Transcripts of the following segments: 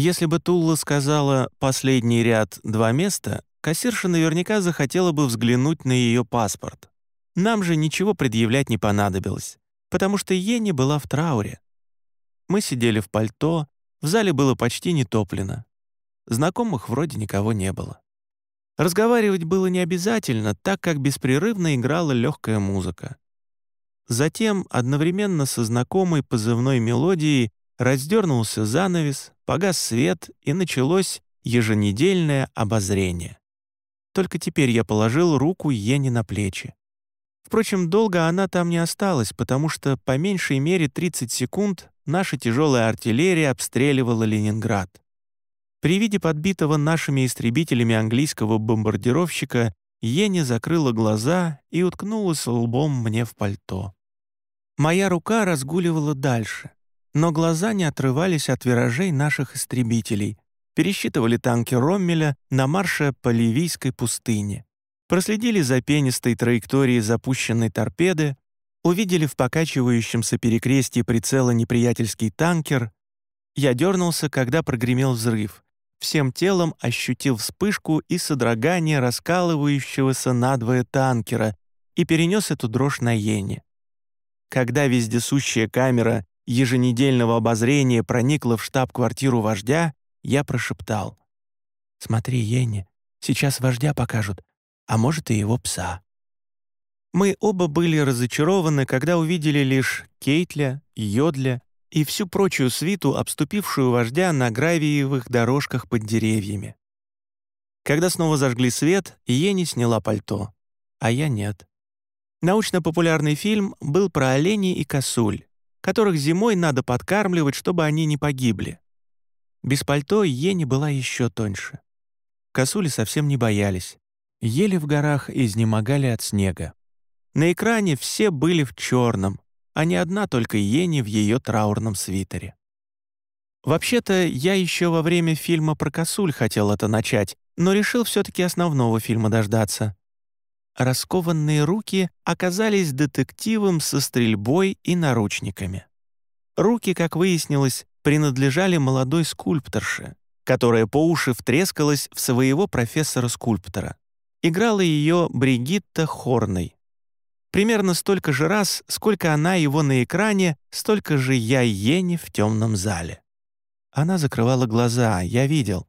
Если бы Тулла сказала «последний ряд, два места», кассирша наверняка захотела бы взглянуть на ее паспорт. Нам же ничего предъявлять не понадобилось, потому что Ени была в трауре. Мы сидели в пальто, в зале было почти не топлено. Знакомых вроде никого не было. Разговаривать было не обязательно, так как беспрерывно играла легкая музыка. Затем, одновременно со знакомой позывной мелодией, раздернулся занавес, погас свет и началось еженедельное обозрение. Только теперь я положил руку Йене на плечи. Впрочем, долго она там не осталась, потому что по меньшей мере 30 секунд наша тяжелая артиллерия обстреливала Ленинград. При виде подбитого нашими истребителями английского бомбардировщика Ени закрыла глаза и уткнулась лбом мне в пальто. Моя рука разгуливала дальше, но глаза не отрывались от виражей наших истребителей, пересчитывали танки Роммеля на марше по Ливийской пустыне проследили за пенистой траекторией запущенной торпеды, увидели в покачивающемся перекрестии прицела неприятельский танкер. Я дернулся, когда прогремел взрыв. Всем телом ощутил вспышку и содрогание раскалывающегося надвое танкера и перенес эту дрожь на Йене. Когда вездесущая камера еженедельного обозрения проникла в штаб-квартиру вождя, я прошептал. «Смотри, Йене, сейчас вождя покажут, а может и его пса. Мы оба были разочарованы, когда увидели лишь Кейтля, Йодля и всю прочую свиту, обступившую вождя на гравиевых дорожках под деревьями. Когда снова зажгли свет, Ени сняла пальто, а я нет. Научно-популярный фильм был про оленей и косуль, которых зимой надо подкармливать, чтобы они не погибли. Без пальто Ени была еще тоньше. Косули совсем не боялись ели в горах и изнемогали от снега. На экране все были в черном, а не одна только Ени в ее траурном свитере. Вообще-то, я еще во время фильма про косуль хотел это начать, но решил все-таки основного фильма дождаться. Раскованные руки оказались детективом со стрельбой и наручниками. Руки, как выяснилось, принадлежали молодой скульпторше, которая по уши втрескалась в своего профессора-скульптора. Играла ее Бригитта Хорной. Примерно столько же раз, сколько она его на экране, столько же я Йенни в темном зале. Она закрывала глаза, я видел.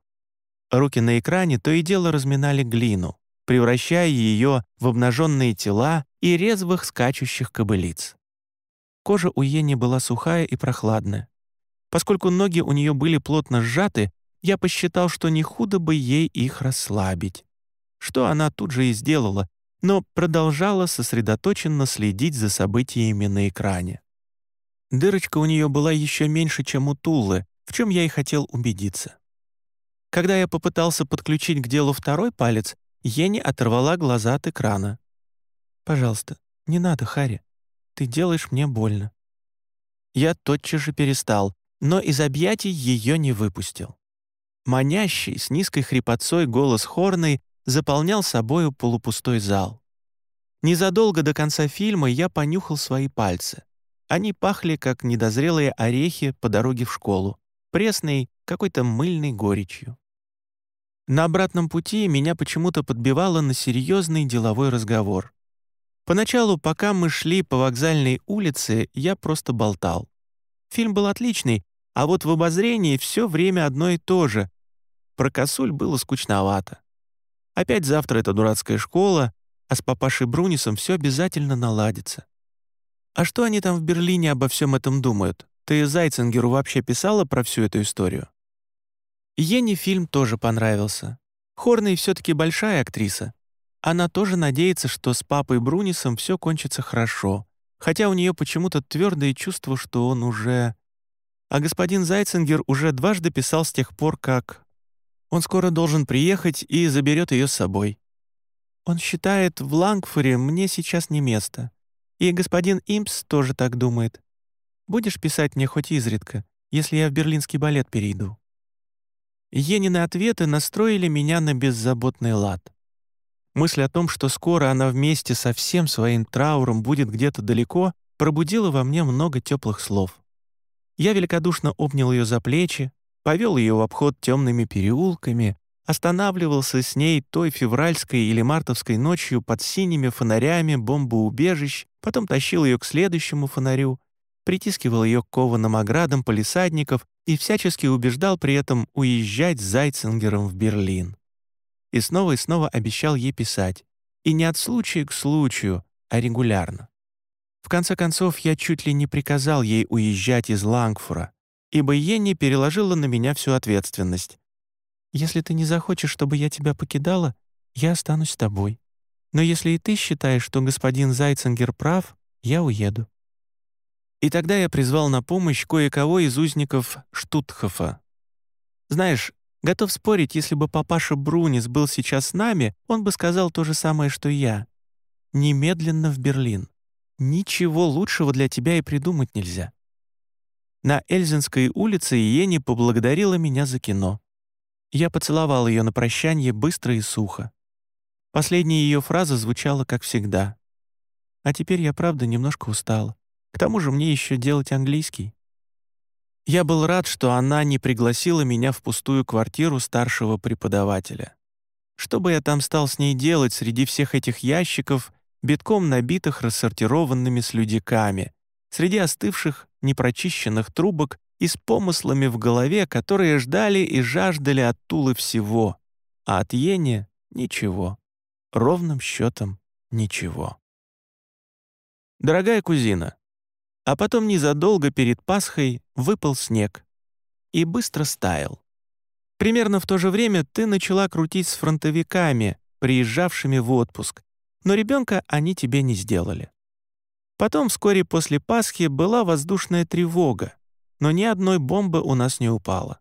Руки на экране то и дело разминали глину, превращая ее в обнаженные тела и резвых скачущих кобылиц. Кожа у Йенни была сухая и прохладная. Поскольку ноги у нее были плотно сжаты, я посчитал, что не худо бы ей их расслабить что она тут же и сделала, но продолжала сосредоточенно следить за событиями на экране. Дырочка у нее была еще меньше, чем у Туллы, в чем я и хотел убедиться. Когда я попытался подключить к делу второй палец, Ени оторвала глаза от экрана. «Пожалуйста, не надо, Харри. Ты делаешь мне больно». Я тотчас же перестал, но из объятий ее не выпустил. Манящий, с низкой хрипотцой голос Хорной заполнял собою полупустой зал. Незадолго до конца фильма я понюхал свои пальцы. Они пахли, как недозрелые орехи по дороге в школу, пресной, какой-то мыльной горечью. На обратном пути меня почему-то подбивало на серьезный деловой разговор. Поначалу, пока мы шли по вокзальной улице, я просто болтал. Фильм был отличный, а вот в обозрении все время одно и то же. Про косуль было скучновато. Опять завтра эта дурацкая школа, а с папашей Брунисом все обязательно наладится. А что они там в Берлине обо всем этом думают? Ты Зайцингеру вообще писала про всю эту историю? Ене фильм тоже понравился. Хорный все-таки большая актриса. Она тоже надеется, что с папой Брунисом все кончится хорошо, хотя у нее почему-то твердое чувство, что он уже... А господин Зайцингер уже дважды писал с тех пор, как... Он скоро должен приехать и заберет ее с собой. Он считает, в Лангфоре мне сейчас не место. И господин Импс тоже так думает. Будешь писать мне хоть изредка, если я в берлинский балет перейду?» Енины ответы настроили меня на беззаботный лад. Мысль о том, что скоро она вместе со всем своим трауром будет где-то далеко, пробудила во мне много теплых слов. Я великодушно обнял ее за плечи, повел ее в обход темными переулками, останавливался с ней той февральской или мартовской ночью под синими фонарями бомбоубежищ, потом тащил ее к следующему фонарю, притискивал ее к кованым оградам полисадников и всячески убеждал при этом уезжать с Зайцингером в Берлин. И снова и снова обещал ей писать. И не от случая к случаю, а регулярно. В конце концов, я чуть ли не приказал ей уезжать из Лангфура, ибо Йенни переложила на меня всю ответственность. Если ты не захочешь, чтобы я тебя покидала, я останусь с тобой. Но если и ты считаешь, что господин Зайцингер прав, я уеду». И тогда я призвал на помощь кое-кого из узников Штутхофа. Знаешь, готов спорить, если бы папаша Брунис был сейчас с нами, он бы сказал то же самое, что я. Немедленно в Берлин. Ничего лучшего для тебя и придумать нельзя. На Эльзинской улице Иени поблагодарила меня за кино. Я поцеловал ее на прощание быстро и сухо. Последняя ее фраза звучала как всегда. А теперь я, правда, немножко устала. К тому же мне еще делать английский. Я был рад, что она не пригласила меня в пустую квартиру старшего преподавателя. Что бы я там стал с ней делать среди всех этих ящиков, битком набитых рассортированными слюдяками, среди остывших, непрочищенных трубок и с помыслами в голове, которые ждали и жаждали от Тулы всего, а от Ени — ничего. Ровным счетом ничего. Дорогая кузина, а потом незадолго перед Пасхой выпал снег и быстро стаял. Примерно в то же время ты начала крутить с фронтовиками, приезжавшими в отпуск, но ребенка они тебе не сделали. Потом, вскоре после Пасхи, была воздушная тревога, но ни одной бомбы у нас не упало.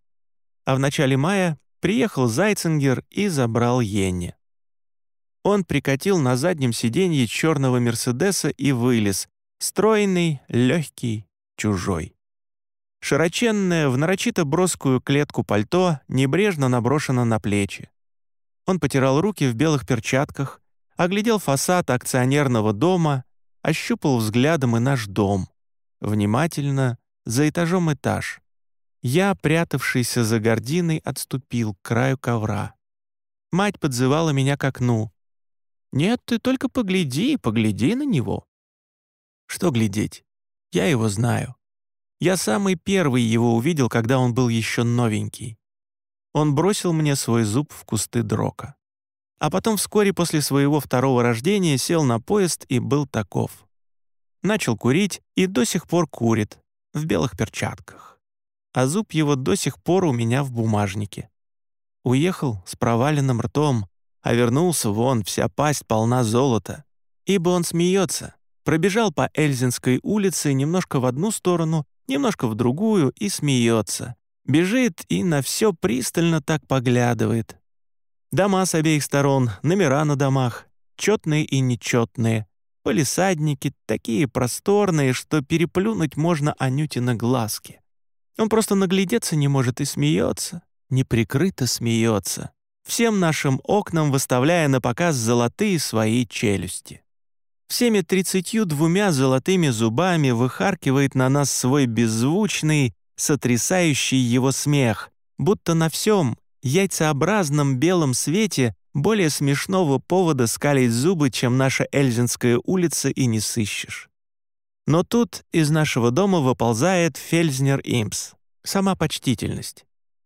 А в начале мая приехал Зайцингер и забрал Йенни. Он прикатил на заднем сиденье черного Мерседеса и вылез, стройный, легкий, чужой. Широченное, в нарочито броскую клетку пальто небрежно наброшено на плечи. Он потирал руки в белых перчатках, оглядел фасад акционерного дома, ощупал взглядом и наш дом. Внимательно, за этажом этаж. Я, прятавшийся за гординой, отступил к краю ковра. Мать подзывала меня к окну. «Нет, ты только погляди, погляди на него». Что глядеть? Я его знаю. Я самый первый его увидел, когда он был еще новенький. Он бросил мне свой зуб в кусты дрока. А потом вскоре после своего второго рождения сел на поезд и был таков. Начал курить и до сих пор курит, в белых перчатках. А зуб его до сих пор у меня в бумажнике. Уехал с проваленным ртом, а вернулся вон, вся пасть полна золота. Ибо он смеется. Пробежал по Эльзинской улице немножко в одну сторону, немножко в другую и смеется. Бежит и на все пристально так поглядывает. Дома с обеих сторон, номера на домах, четные и нечетные, Полисадники такие просторные, что переплюнуть можно Анютина глазки. Он просто наглядеться не может и смеется, неприкрыто смеется, всем нашим окнам выставляя на показ золотые свои челюсти. Всеми тридцатью двумя золотыми зубами выхаркивает на нас свой беззвучный, сотрясающий его смех, будто на всем яйцеобразном белом свете более смешного повода скалить зубы, чем наша Эльзинская улица, и не сыщешь. Но тут из нашего дома выползает Фельзнер Импс, сама почтительность.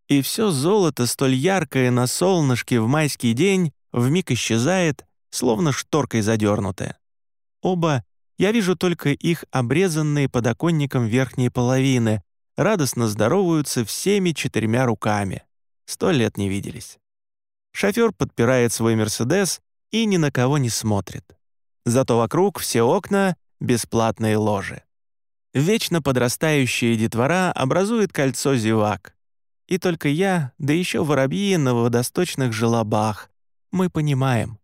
И все золото, столь яркое на солнышке в майский день, вмиг исчезает, словно шторкой задернутое. Оба, я вижу только их обрезанные подоконником верхние половины, радостно здороваются всеми четырьмя руками. Сто лет не виделись. Шофер подпирает свой «Мерседес» и ни на кого не смотрит. Зато вокруг все окна — бесплатные ложи. Вечно подрастающая детвора образует кольцо зевак. И только я, да еще воробьи на водосточных желобах, мы понимаем,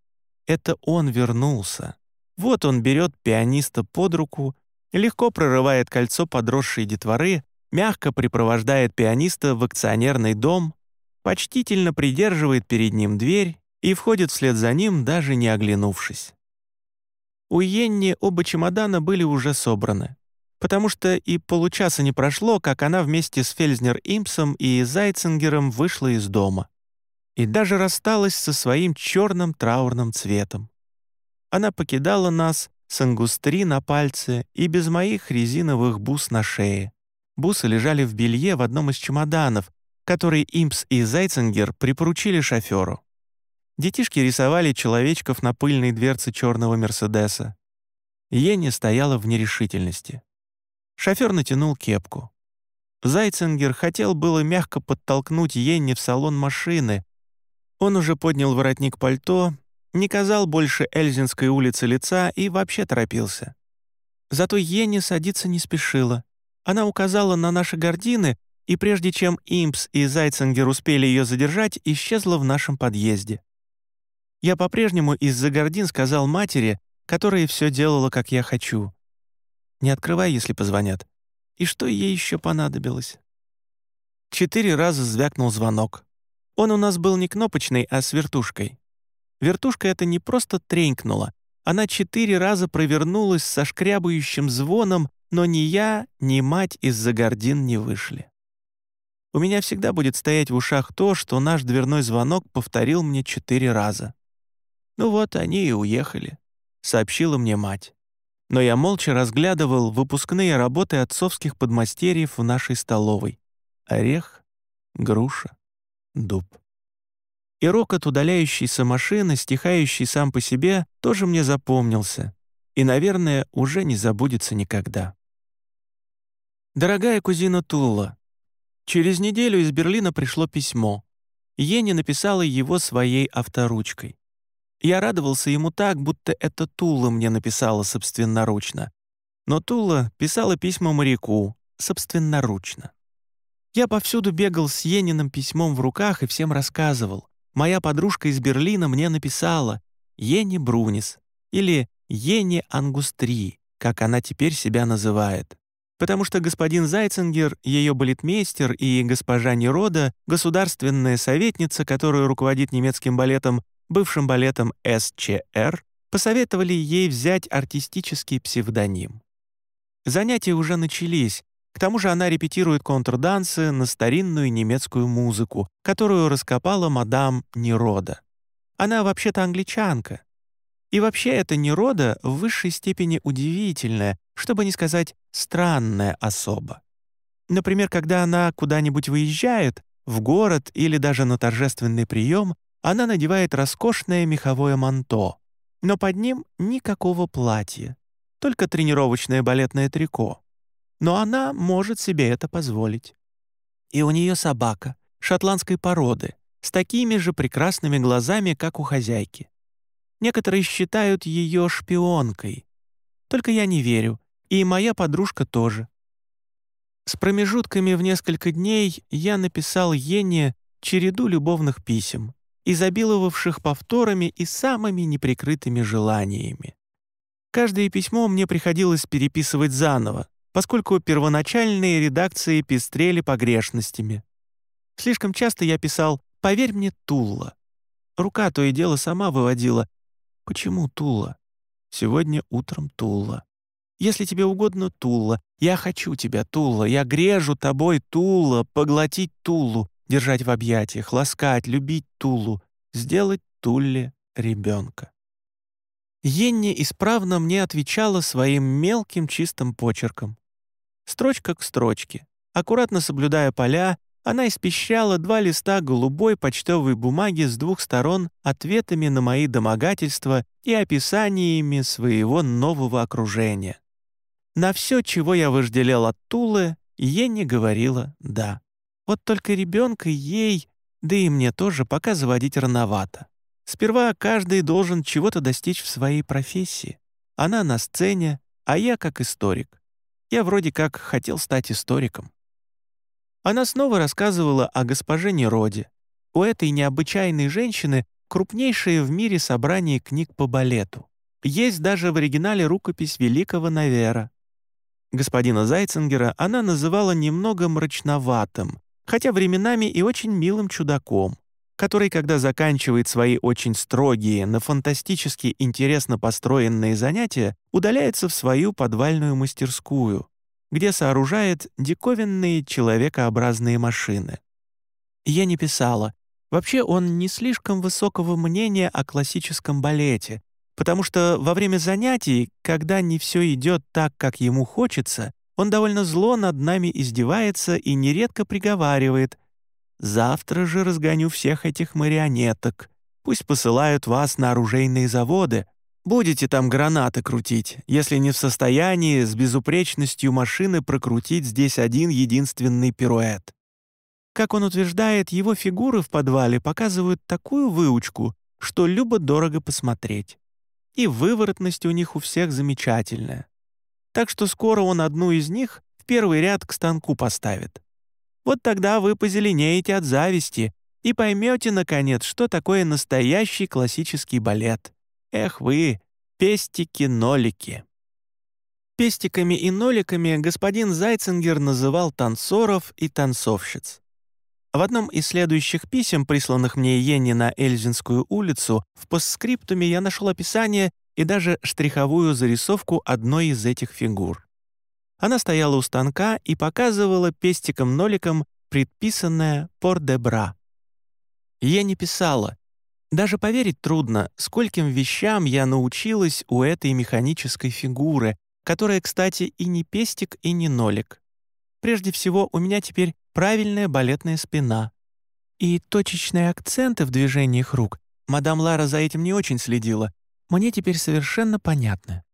это он вернулся. Вот он берет пианиста под руку, легко прорывает кольцо подросшей детворы, мягко припровождает пианиста в акционерный дом, почтительно придерживает перед ним дверь и входит вслед за ним, даже не оглянувшись. У Йенни оба чемодана были уже собраны. потому что и получаса не прошло, как она вместе с Фельзнер-Импсом и Зайцингером вышла из дома. И даже рассталась со своим черным траурным цветом. Она покидала нас с ангустри на пальце и без моих резиновых бус на шее. Бусы лежали в белье в одном из чемоданов, который Импс и Зайцингер припоручили шоферу. Детишки рисовали человечков на пыльной дверце черного Мерседеса. Ени стояла в нерешительности. Шофер натянул кепку. Зайцингер хотел было мягко подтолкнуть Йенни в салон машины. Он уже поднял воротник пальто, не казал больше Эльзинской улицы лица и вообще торопился. Зато Йенни садиться не спешила. Она указала на наши гардины, и прежде чем Импс и Зайцингер успели ее задержать, исчезла в нашем подъезде. Я по-прежнему из-за гордин сказал матери, которая все делала, как я хочу. Не открывай, если позвонят. И что ей еще понадобилось? Четыре раза звякнул звонок. Он у нас был не кнопочный, а с вертушкой. Вертушка это не просто тренькнула, она четыре раза провернулась со шкрябающим звоном, но ни я, ни мать из-за гордин не вышли. У меня всегда будет стоять в ушах то, что наш дверной звонок повторил мне четыре раза. «Ну вот, они и уехали», — сообщила мне мать но я молча разглядывал выпускные работы отцовских подмастерьев в нашей столовой. Орех, груша, дуб. И рокот удаляющейся машины, стихающий сам по себе, тоже мне запомнился и, наверное, уже не забудется никогда. Дорогая кузина Тула, через неделю из Берлина пришло письмо. Ени написала его своей авторучкой. Я радовался ему так, будто это Тула мне написала собственноручно. Но Тула писала письма моряку собственноручно. Я повсюду бегал с Ениным письмом в руках и всем рассказывал. Моя подружка из Берлина мне написала «Ени Брунис» или «Ени Ангустри», как она теперь себя называет. Потому что господин Зайцингер, ее балетмейстер, и госпожа Нерода, государственная советница, которая руководит немецким балетом, бывшим балетом СЧР, посоветовали ей взять артистический псевдоним. Занятия уже начались, к тому же она репетирует контрдансы на старинную немецкую музыку, которую раскопала мадам Нерода. Она вообще-то англичанка. И вообще эта Нерода в высшей степени удивительная, чтобы не сказать странная особа. Например, когда она куда-нибудь выезжает, в город или даже на торжественный прием, она надевает роскошное меховое манто, но под ним никакого платья, только тренировочное балетное трико. Но она может себе это позволить. И у нее собака, шотландской породы, с такими же прекрасными глазами, как у хозяйки. Некоторые считают ее шпионкой. Только я не верю, и моя подружка тоже. С промежутками в несколько дней я написал Ене череду любовных писем, изобиловавших повторами и самыми неприкрытыми желаниями. Каждое письмо мне приходилось переписывать заново, поскольку первоначальные редакции пестрели погрешностями. Слишком часто я писал «Поверь мне, Тула». Рука то и дело сама выводила «Почему Тула?» Сегодня утром Тула. Если тебе угодно, Тула. Я хочу тебя, Тула. Я грежу тобой, Тула. Поглотить Тулу держать в объятиях, ласкать, любить Тулу, сделать Тулле ребенка. Енни исправно мне отвечала своим мелким чистым почерком. Строчка к строчке. Аккуратно соблюдая поля, она испещряла два листа голубой почтовой бумаги с двух сторон ответами на мои домогательства и описаниями своего нового окружения. На все, чего я вожделел от Тулы, Енни говорила «да». Вот только ребенка ей, да и мне тоже, пока заводить рановато. Сперва каждый должен чего-то достичь в своей профессии. Она на сцене, а я как историк. Я вроде как хотел стать историком. Она снова рассказывала о госпоже Нероде. У этой необычайной женщины крупнейшее в мире собрание книг по балету. Есть даже в оригинале рукопись великого Навера. Господина Зайцингера она называла немного мрачноватым, хотя временами и очень милым чудаком, который, когда заканчивает свои очень строгие, но фантастически интересно построенные занятия, удаляется в свою подвальную мастерскую, где сооружает диковинные человекообразные машины. Я не писала. Вообще он не слишком высокого мнения о классическом балете, потому что во время занятий, когда не все идет так, как ему хочется, он довольно зло над нами издевается и нередко приговаривает «Завтра же разгоню всех этих марионеток. Пусть посылают вас на оружейные заводы. Будете там гранаты крутить, если не в состоянии с безупречностью машины прокрутить здесь один единственный пируэт». Как он утверждает, его фигуры в подвале показывают такую выучку, что любо-дорого посмотреть. И выворотность у них у всех замечательная так что скоро он одну из них в первый ряд к станку поставит. Вот тогда вы позеленеете от зависти и поймете, наконец, что такое настоящий классический балет. Эх вы, пестики-нолики. Пестиками и ноликами господин Зайцингер называл танцоров и танцовщиц. В одном из следующих писем, присланных мне Йенни на Эльзинскую улицу, в постскриптуме я нашел описание и даже штриховую зарисовку одной из этих фигур. Она стояла у станка и показывала пестиком-ноликом предписанное «пор-де-бра». Я не писала. Даже поверить трудно, скольким вещам я научилась у этой механической фигуры, которая, кстати, и не пестик, и не нолик. Прежде всего, у меня теперь правильная балетная спина. И точечные акценты в движениях рук. Мадам Лара за этим не очень следила, мне теперь совершенно понятно.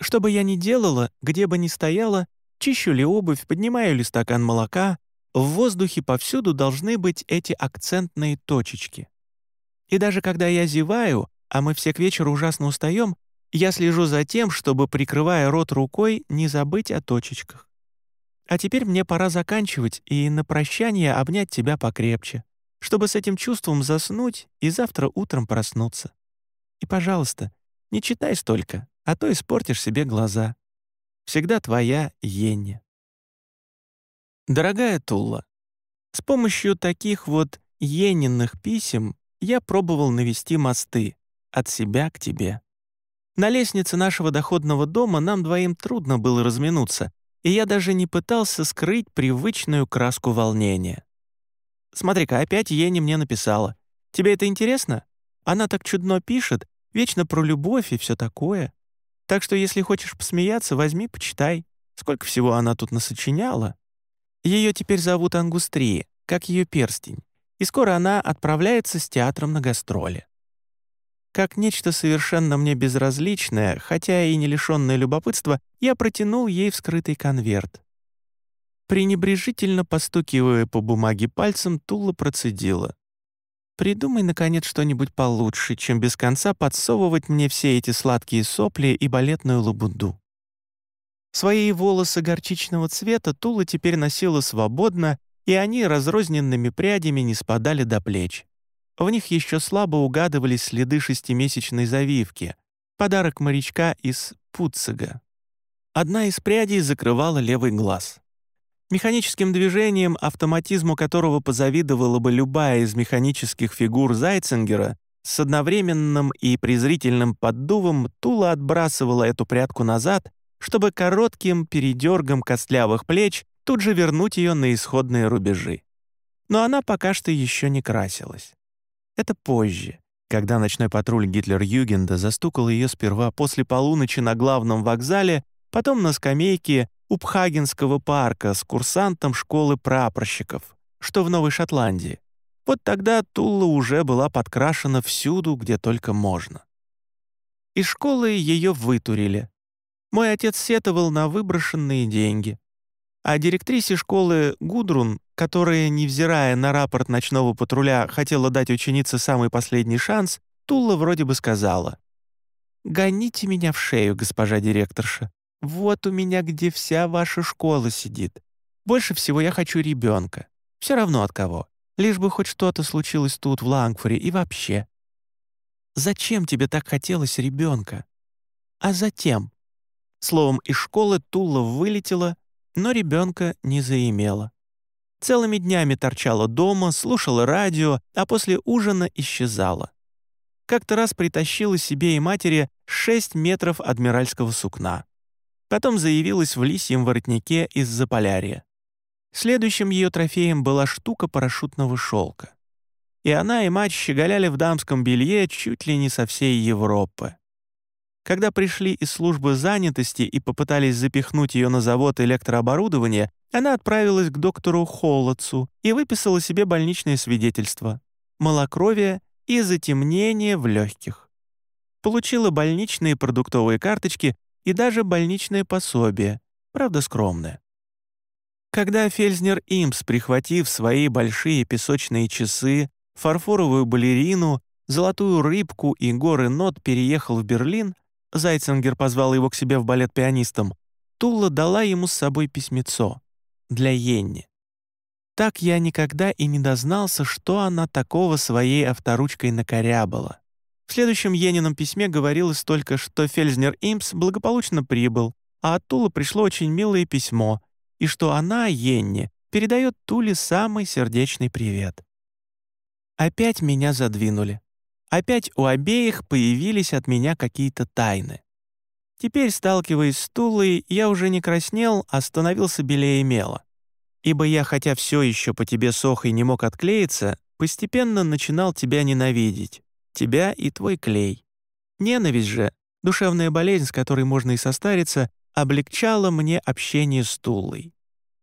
Что бы я ни делала, где бы ни стояла, чищу ли обувь, поднимаю ли стакан молока, в воздухе повсюду должны быть эти акцентные точечки. И даже когда я зеваю, а мы все к вечеру ужасно устаем, я слежу за тем, чтобы, прикрывая рот рукой, не забыть о точечках. А теперь мне пора заканчивать и на прощание обнять тебя покрепче, чтобы с этим чувством заснуть и завтра утром проснуться. И, пожалуйста, не читай столько, а то испортишь себе глаза. Всегда твоя Йенни. Дорогая Тула, с помощью таких вот Йенниных писем я пробовал навести мосты от себя к тебе. На лестнице нашего доходного дома нам двоим трудно было разминуться, и я даже не пытался скрыть привычную краску волнения. Смотри-ка, опять Ени мне написала. Тебе это интересно? Она так чудно пишет, вечно про любовь и все такое. Так что если хочешь посмеяться, возьми, почитай. Сколько всего она тут насочиняла. Ее теперь зовут Ангустрия, как ее перстень, и скоро она отправляется с театром на гастроли. Как нечто совершенно мне безразличное, хотя и не лишенное любопытства, я протянул ей вскрытый конверт. Пренебрежительно постукивая по бумаге пальцем, Тула процедила. Придумай, наконец, что-нибудь получше, чем без конца подсовывать мне все эти сладкие сопли и балетную лабуду. Свои волосы горчичного цвета Тула теперь носила свободно, и они разрозненными прядями не спадали до плеч. В них еще слабо угадывались следы шестимесячной завивки, подарок морячка из Пуцега. Одна из прядей закрывала левый глаз. Механическим движением, автоматизму которого позавидовала бы любая из механических фигур Зайцингера, с одновременным и презрительным поддувом Тула отбрасывала эту прядку назад, чтобы коротким передергом костлявых плеч тут же вернуть ее на исходные рубежи. Но она пока что еще не красилась. Это позже, когда ночной патруль Гитлер-Югенда застукал ее сперва после полуночи на главном вокзале, потом на скамейке у Пхагенского парка с курсантом школы прапорщиков, что в Новой Шотландии. Вот тогда Тула уже была подкрашена всюду, где только можно. Из школы ее вытурили. Мой отец сетовал на выброшенные деньги. А директрисе школы Гудрун, которая, невзирая на рапорт ночного патруля, хотела дать ученице самый последний шанс, Тула вроде бы сказала. «Гоните меня в шею, госпожа директорша. Вот у меня где вся ваша школа сидит. Больше всего я хочу ребенка. Все равно от кого. Лишь бы хоть что-то случилось тут, в Лангфоре, и вообще. Зачем тебе так хотелось ребенка? А затем. Словом, из школы Тула вылетела, но ребенка не заимела. Целыми днями торчала дома, слушала радио, а после ужина исчезала. Как-то раз притащила себе и матери 6 метров адмиральского сукна. Потом заявилась в лисьем воротнике из Заполярья. Следующим ее трофеем была штука парашютного шелка. И она и мать щеголяли в дамском белье чуть ли не со всей Европы. Когда пришли из службы занятости и попытались запихнуть ее на завод электрооборудования, она отправилась к доктору Холодцу и выписала себе больничное свидетельство — малокровие и затемнение в легких. Получила больничные продуктовые карточки и даже больничное пособие, правда скромное. Когда Фельзнер Имс, прихватив свои большие песочные часы, фарфоровую балерину, золотую рыбку и горы нот переехал в Берлин, Зайцингер позвал его к себе в балет пианистом, Тула дала ему с собой письмецо для Йенни. Так я никогда и не дознался, что она такого своей авторучкой накорябала. В следующем Енином письме говорилось только, что Фельзнер Имс благополучно прибыл, а от Тула пришло очень милое письмо, и что она, Йенни, передает Туле самый сердечный привет. Опять меня задвинули. Опять у обеих появились от меня какие-то тайны. Теперь, сталкиваясь с Тулой, я уже не краснел, а становился белее мела. Ибо я, хотя все еще по тебе сох и не мог отклеиться, постепенно начинал тебя ненавидеть. Тебя и твой клей. Ненависть же, душевная болезнь, с которой можно и состариться, облегчала мне общение с Тулой.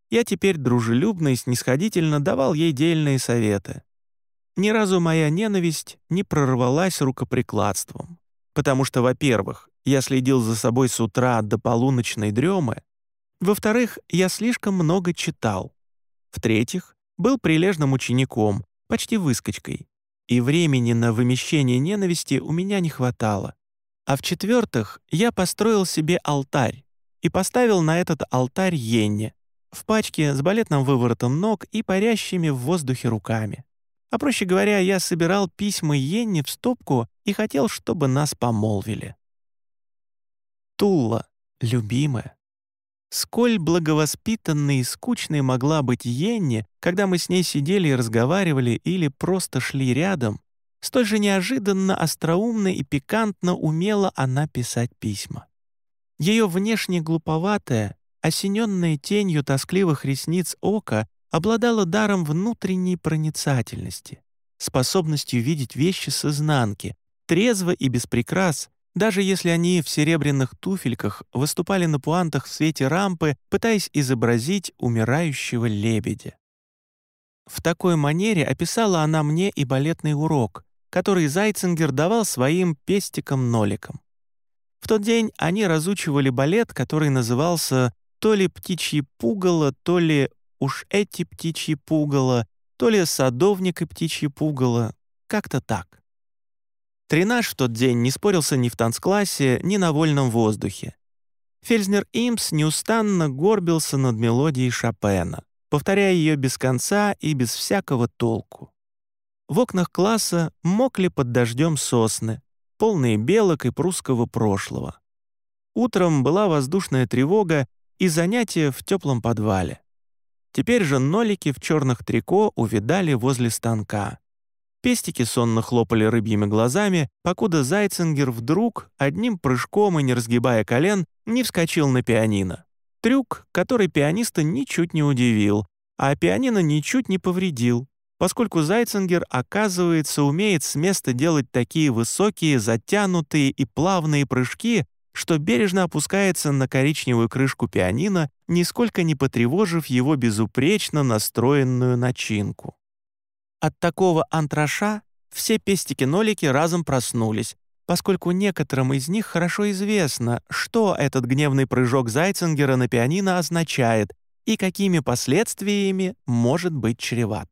Я теперь дружелюбно и снисходительно давал ей дельные советы. Ни разу моя ненависть не прорвалась рукоприкладством. Потому что, во-первых, я следил за собой с утра до полуночной дремы. Во-вторых, я слишком много читал. В-третьих, был прилежным учеником, почти выскочкой. И времени на вымещение ненависти у меня не хватало. А в-четвертых, я построил себе алтарь и поставил на этот алтарь Йенни в пачке с балетным выворотом ног и парящими в воздухе руками. А проще говоря, я собирал письма Йенни в стопку и хотел, чтобы нас помолвили. Тула, любимая. Сколь благовоспитанной и скучной могла быть Йенни, когда мы с ней сидели и разговаривали или просто шли рядом, столь же неожиданно, остроумно и пикантно умела она писать письма. Ее внешне глуповатое, осененное тенью тоскливых ресниц око обладала даром внутренней проницательности, способностью видеть вещи с изнанки, трезво и без прикрас, даже если они в серебряных туфельках выступали на пуантах в свете рампы, пытаясь изобразить умирающего лебедя. В такой манере описала она мне и балетный урок, который Зайцингер давал своим пестикам-ноликам. В тот день они разучивали балет, который назывался то ли «Птичье пугало», то ли Уж эти птичьи пугало, то ли садовник и птичьи пугало, как-то так. Тренаж в тот день не спорился ни в танцклассе, ни на вольном воздухе. Фельзнер Имс неустанно горбился над мелодией Шопена, повторяя ее без конца и без всякого толку. В окнах класса мокли под дождем сосны, полные белок и прусского прошлого. Утром была воздушная тревога и занятия в теплом подвале. Теперь же нолики в черных трико увидали возле станка. Пестики сонно хлопали рыбьими глазами, покуда Зайцингер вдруг, одним прыжком и не разгибая колен, не вскочил на пианино. Трюк, который пианиста ничуть не удивил, а пианино ничуть не повредил, поскольку Зайцингер, оказывается, умеет с места делать такие высокие, затянутые и плавные прыжки, что бережно опускается на коричневую крышку пианино, нисколько не потревожив его безупречно настроенную начинку. От такого антраша все пестики-нолики разом проснулись, поскольку некоторым из них хорошо известно, что этот гневный прыжок Зайцингера на пианино означает и какими последствиями может быть чреват.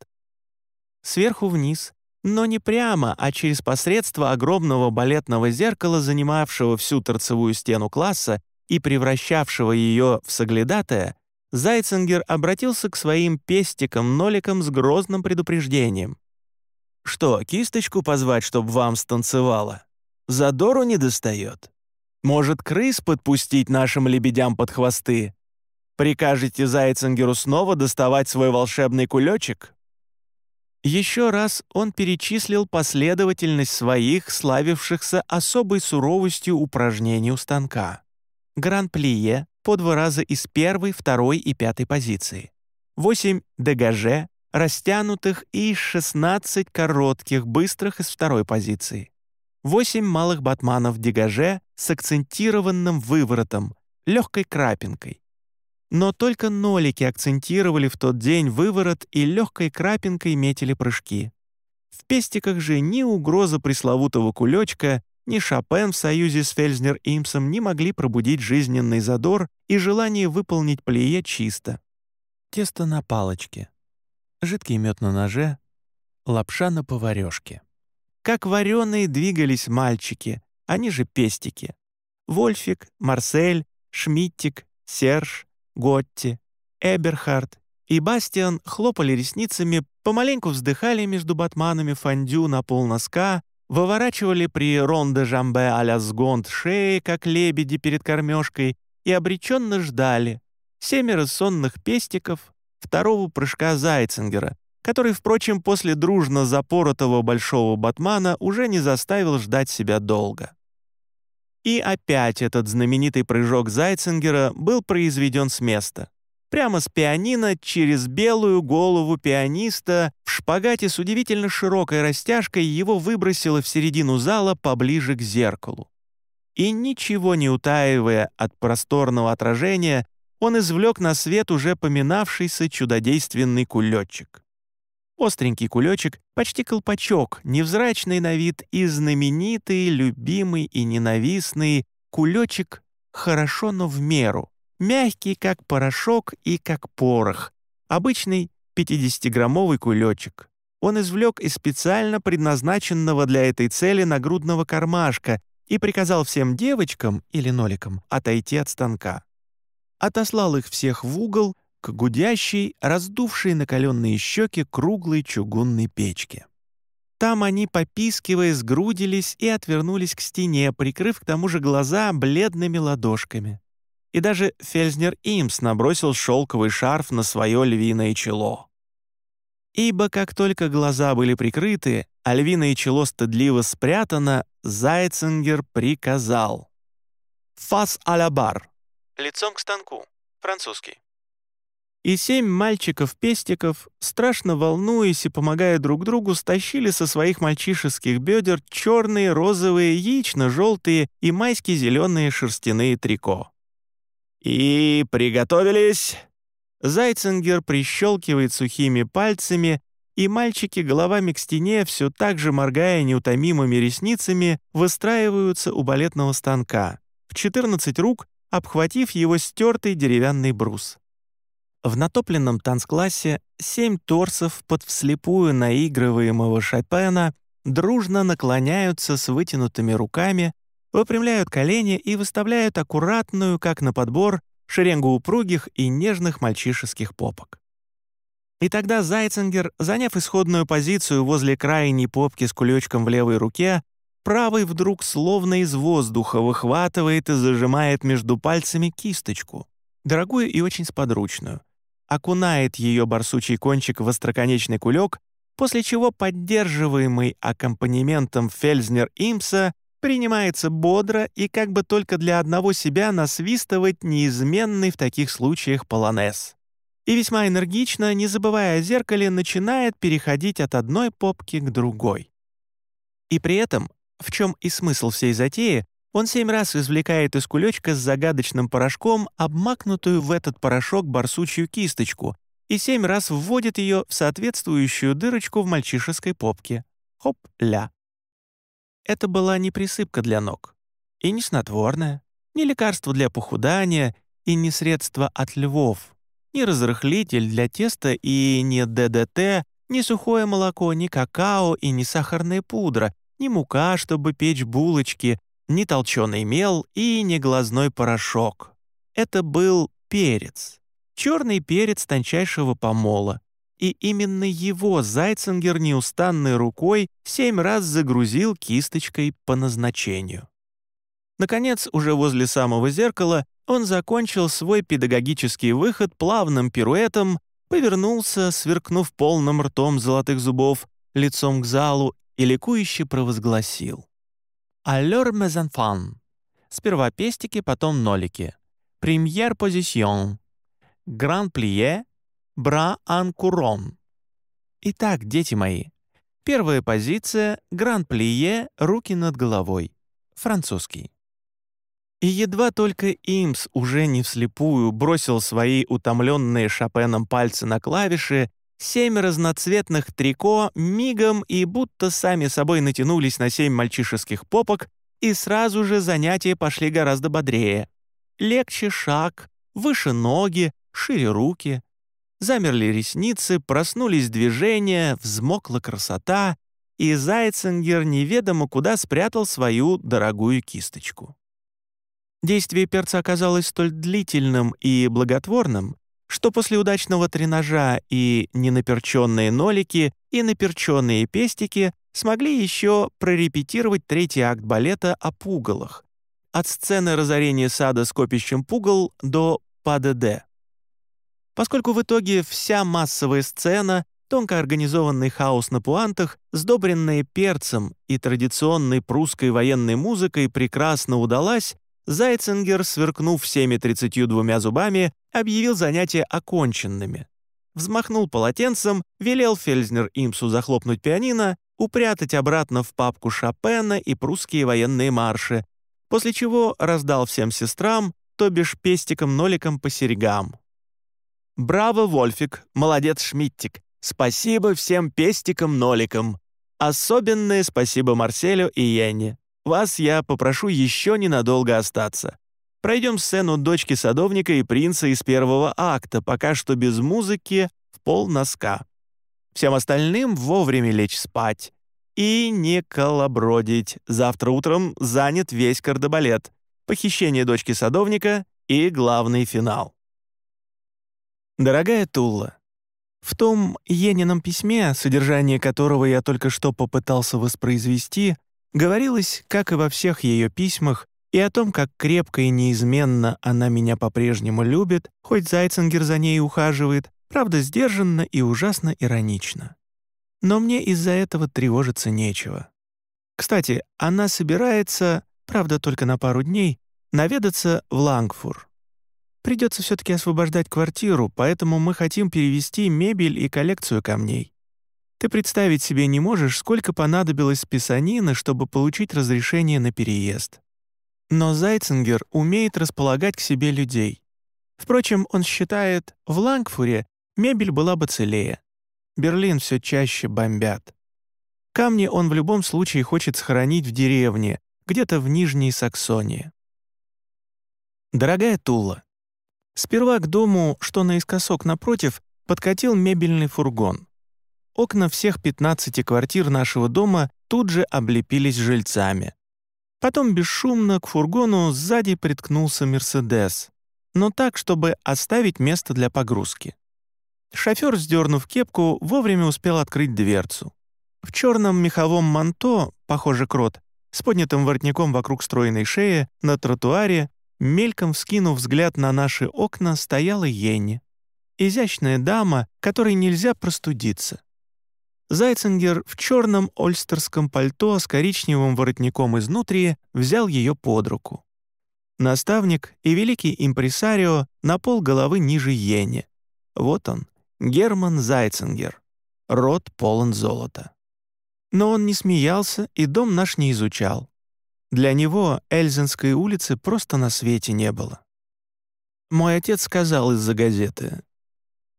Сверху вниз но не прямо, а через посредство огромного балетного зеркала, занимавшего всю торцевую стену класса и превращавшего ее в соглядатая, Зайцингер обратился к своим пестикам-ноликам с грозным предупреждением. «Что, кисточку позвать, чтобы вам станцевала? Задору не достает? Может, крыс подпустить нашим лебедям под хвосты? Прикажете Зайцингеру снова доставать свой волшебный кулечек?» Еще раз он перечислил последовательность своих, славившихся особой суровостью упражнений у станка. Гран-плие, по два раза из первой, второй и пятой позиции. 8 дегаже, растянутых и 16 коротких, быстрых из второй позиции. 8 малых батманов дегаже с акцентированным выворотом, легкой крапинкой. Но только нолики акцентировали в тот день выворот и легкой крапинкой метили прыжки. В пестиках же ни угроза пресловутого кулечка, ни Шопен в союзе с Фельзнер-Имсом не могли пробудить жизненный задор и желание выполнить плие чисто. Тесто на палочке, жидкий мед на ноже, лапша на поварёшке. Как вареные двигались мальчики, они же пестики. Вольфик, Марсель, Шмиттик, Серж, Готти, Эберхард и Бастиан хлопали ресницами, помаленьку вздыхали между батманами фондю на пол носка, выворачивали при ронде жамбе а-ля сгонд шеи, как лебеди перед кормежкой, и обреченно ждали. Семеро сонных пестиков, второго прыжка Зайцингера, который, впрочем, после дружно запоротого большого батмана уже не заставил ждать себя долго. И опять этот знаменитый прыжок Зайцингера был произведен с места. Прямо с пианино через белую голову пианиста в шпагате с удивительно широкой растяжкой его выбросило в середину зала поближе к зеркалу. И ничего не утаивая от просторного отражения, он извлек на свет уже поминавшийся чудодейственный кулечек. Остренький кулечек, почти колпачок, невзрачный на вид и знаменитый, любимый и ненавистный кулечек хорошо, но в меру, мягкий, как порошок и как порох, обычный 50-граммовый кулечек. Он извлек из специально предназначенного для этой цели нагрудного кармашка и приказал всем девочкам или ноликам отойти от станка отослал их всех в угол к гудящей, раздувшей накаленные щеки круглой чугунной печке. Там они, попискивая, сгрудились и отвернулись к стене, прикрыв к тому же глаза бледными ладошками. И даже Фельзнер Имс набросил шелковый шарф на свое львиное чело. Ибо как только глаза были прикрыты, а львиное чело стыдливо спрятано, Зайцингер приказал. «Фас а бар Лицом к станку. Французский. И семь мальчиков-пестиков, страшно волнуясь и помогая друг другу, стащили со своих мальчишеских бедер черные, розовые, яично-желтые и майски-зеленые шерстяные трико. «И приготовились!» Зайцингер прищелкивает сухими пальцами, и мальчики головами к стене, все так же моргая неутомимыми ресницами, выстраиваются у балетного станка. В 14 рук обхватив его стертый деревянный брус. В натопленном танцклассе семь торсов под вслепую наигрываемого Шопена дружно наклоняются с вытянутыми руками, выпрямляют колени и выставляют аккуратную, как на подбор, шеренгу упругих и нежных мальчишеских попок. И тогда Зайцингер, заняв исходную позицию возле крайней попки с кулечком в левой руке, правый вдруг словно из воздуха выхватывает и зажимает между пальцами кисточку, дорогую и очень сподручную, окунает ее барсучий кончик в остроконечный кулек, после чего поддерживаемый аккомпанементом Фельзнер-Имса принимается бодро и как бы только для одного себя насвистывать неизменный в таких случаях полонез. И весьма энергично, не забывая о зеркале, начинает переходить от одной попки к другой. И при этом в чем и смысл всей затеи, он семь раз извлекает из кулечка с загадочным порошком обмакнутую в этот порошок барсучью кисточку и семь раз вводит ее в соответствующую дырочку в мальчишеской попке. Хоп-ля. Это была не присыпка для ног. И не снотворное, не лекарство для похудания и не средство от львов, не разрыхлитель для теста и не ДДТ, не сухое молоко, ни какао и не сахарная пудра, ни мука, чтобы печь булочки, ни толченый мел и ни глазной порошок. Это был перец. Черный перец тончайшего помола. И именно его Зайцингер неустанной рукой семь раз загрузил кисточкой по назначению. Наконец, уже возле самого зеркала, он закончил свой педагогический выход плавным пируэтом, повернулся, сверкнув полным ртом золотых зубов, лицом к залу и ликующе провозгласил. «Аллер мезенфан». Сперва пестики, потом нолики. «Премьер позицион», «Гран плие», «Бра ан курон». Итак, дети мои, первая позиция — «Гран плие», «Руки над головой», французский. И едва только Имс уже не вслепую бросил свои утомленные Шопеном пальцы на клавиши, семь разноцветных трико мигом и будто сами собой натянулись на семь мальчишеских попок, и сразу же занятия пошли гораздо бодрее. Легче шаг, выше ноги, шире руки. Замерли ресницы, проснулись движения, взмокла красота, и Зайцингер неведомо куда спрятал свою дорогую кисточку. Действие перца оказалось столь длительным и благотворным, что после удачного тренажа и ненаперченные нолики, и наперченные пестики смогли еще прорепетировать третий акт балета о пугалах, от сцены разорения сада с копищем пугал до ПДД. Поскольку в итоге вся массовая сцена, тонко организованный хаос на пуантах, сдобренная перцем и традиционной прусской военной музыкой прекрасно удалась, Зайцингер, сверкнув всеми тридцатью двумя зубами, объявил занятия оконченными. Взмахнул полотенцем, велел Фельзнер Имсу захлопнуть пианино, упрятать обратно в папку Шопена и прусские военные марши, после чего раздал всем сестрам, то бишь пестикам-ноликам по серьгам. «Браво, Вольфик! Молодец, Шмиттик! Спасибо всем пестикам-ноликам! Особенное спасибо Марселю и Йенне! Вас я попрошу еще ненадолго остаться. Пройдем сцену дочки садовника и принца из первого акта, пока что без музыки, в пол носка. Всем остальным вовремя лечь спать. И не колобродить. Завтра утром занят весь кардебалет. Похищение дочки садовника и главный финал. Дорогая Тулла, в том Енином письме, содержание которого я только что попытался воспроизвести, Говорилось, как и во всех ее письмах, и о том, как крепко и неизменно она меня по-прежнему любит, хоть Зайцингер за ней ухаживает, правда, сдержанно и ужасно иронично. Но мне из-за этого тревожиться нечего. Кстати, она собирается, правда, только на пару дней, наведаться в Лангфур. Придется все-таки освобождать квартиру, поэтому мы хотим перевести мебель и коллекцию камней. Ты представить себе не можешь, сколько понадобилось писанина, чтобы получить разрешение на переезд. Но Зайцингер умеет располагать к себе людей. Впрочем, он считает, в Лангфуре мебель была бы целее. Берлин все чаще бомбят. Камни он в любом случае хочет сохранить в деревне, где-то в Нижней Саксонии. Дорогая Тула, сперва к дому, что наискосок напротив, подкатил мебельный фургон. Окна всех 15 квартир нашего дома тут же облепились жильцами. Потом бесшумно к фургону сзади приткнулся «Мерседес», но так, чтобы оставить место для погрузки. Шофер, сдернув кепку, вовремя успел открыть дверцу. В черном меховом манто, похоже крот, с поднятым воротником вокруг стройной шеи, на тротуаре, мельком вскинув взгляд на наши окна, стояла Йенни. Изящная дама, которой нельзя простудиться. Зайцингер в черном ольстерском пальто с коричневым воротником изнутри взял ее под руку. Наставник и великий импресарио на пол головы ниже Йенни. Вот он, Герман Зайцингер. Рот полон золота. Но он не смеялся и дом наш не изучал. Для него Эльзенской улицы просто на свете не было. Мой отец сказал из-за газеты,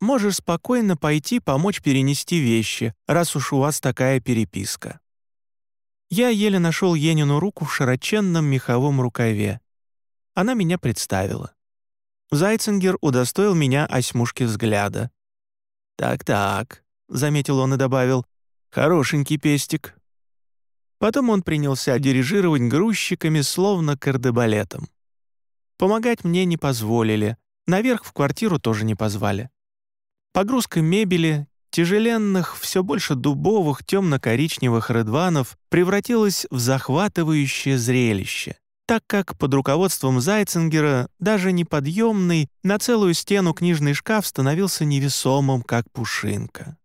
можешь спокойно пойти помочь перенести вещи, раз уж у вас такая переписка». Я еле нашел Енину руку в широченном меховом рукаве. Она меня представила. Зайцингер удостоил меня осьмушки взгляда. «Так-так», — заметил он и добавил, — «хорошенький пестик». Потом он принялся дирижировать грузчиками, словно кардебалетом. Помогать мне не позволили, наверх в квартиру тоже не позвали. Погрузка мебели, тяжеленных, все больше дубовых, темно-коричневых редванов превратилась в захватывающее зрелище, так как под руководством Зайцингера даже неподъемный на целую стену книжный шкаф становился невесомым, как пушинка.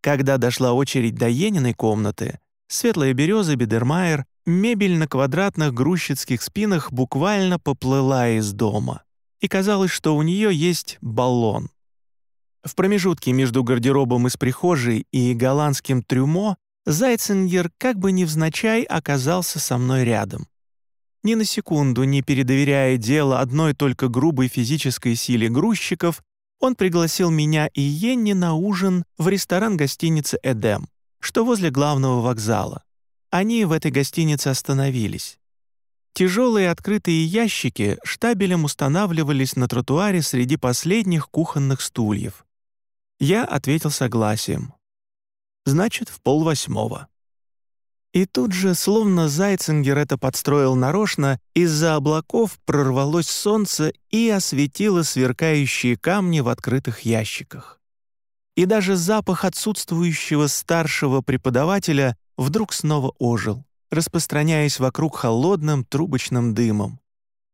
Когда дошла очередь до Ениной комнаты, светлая береза Бедермайер, мебель на квадратных грузчицких спинах буквально поплыла из дома. и казалось, что у нее есть баллон. В промежутке между гардеробом из прихожей и голландским трюмо Зайцингер как бы невзначай оказался со мной рядом. Ни на секунду не передоверяя дело одной только грубой физической силе грузчиков, он пригласил меня и Йенни на ужин в ресторан гостиницы «Эдем», что возле главного вокзала. Они в этой гостинице остановились. Тяжелые открытые ящики штабелем устанавливались на тротуаре среди последних кухонных стульев. Я ответил согласием. «Значит, в полвосьмого». И тут же, словно Зайцингер это подстроил нарочно, из-за облаков прорвалось солнце и осветило сверкающие камни в открытых ящиках. И даже запах отсутствующего старшего преподавателя вдруг снова ожил, распространяясь вокруг холодным трубочным дымом.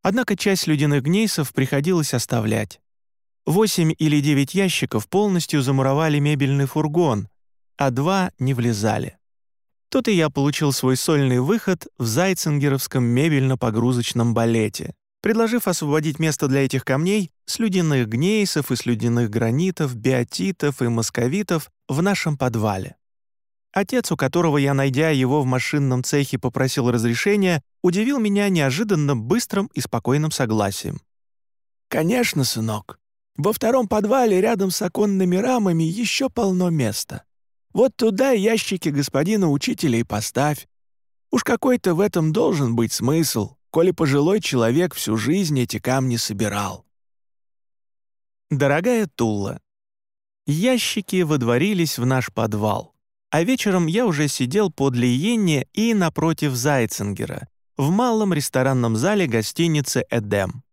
Однако часть ледяных гнейсов приходилось оставлять. Восемь или девять ящиков полностью замуровали мебельный фургон, а два не влезали. Тут и я получил свой сольный выход в зайцингеровском мебельно-погрузочном балете, предложив освободить место для этих камней с людяных гнейсов и слюдяных гранитов, биотитов и московитов в нашем подвале. Отец, у которого я, найдя его в машинном цехе, попросил разрешения, удивил меня неожиданно быстрым и спокойным согласием. «Конечно, сынок. Во втором подвале рядом с оконными рамами еще полно места. Вот туда ящики господина учителя и поставь. Уж какой-то в этом должен быть смысл, коли пожилой человек всю жизнь эти камни собирал. Дорогая Тула, ящики водворились в наш подвал, а вечером я уже сидел подле Йенни и напротив Зайцингера в малом ресторанном зале гостиницы «Эдем».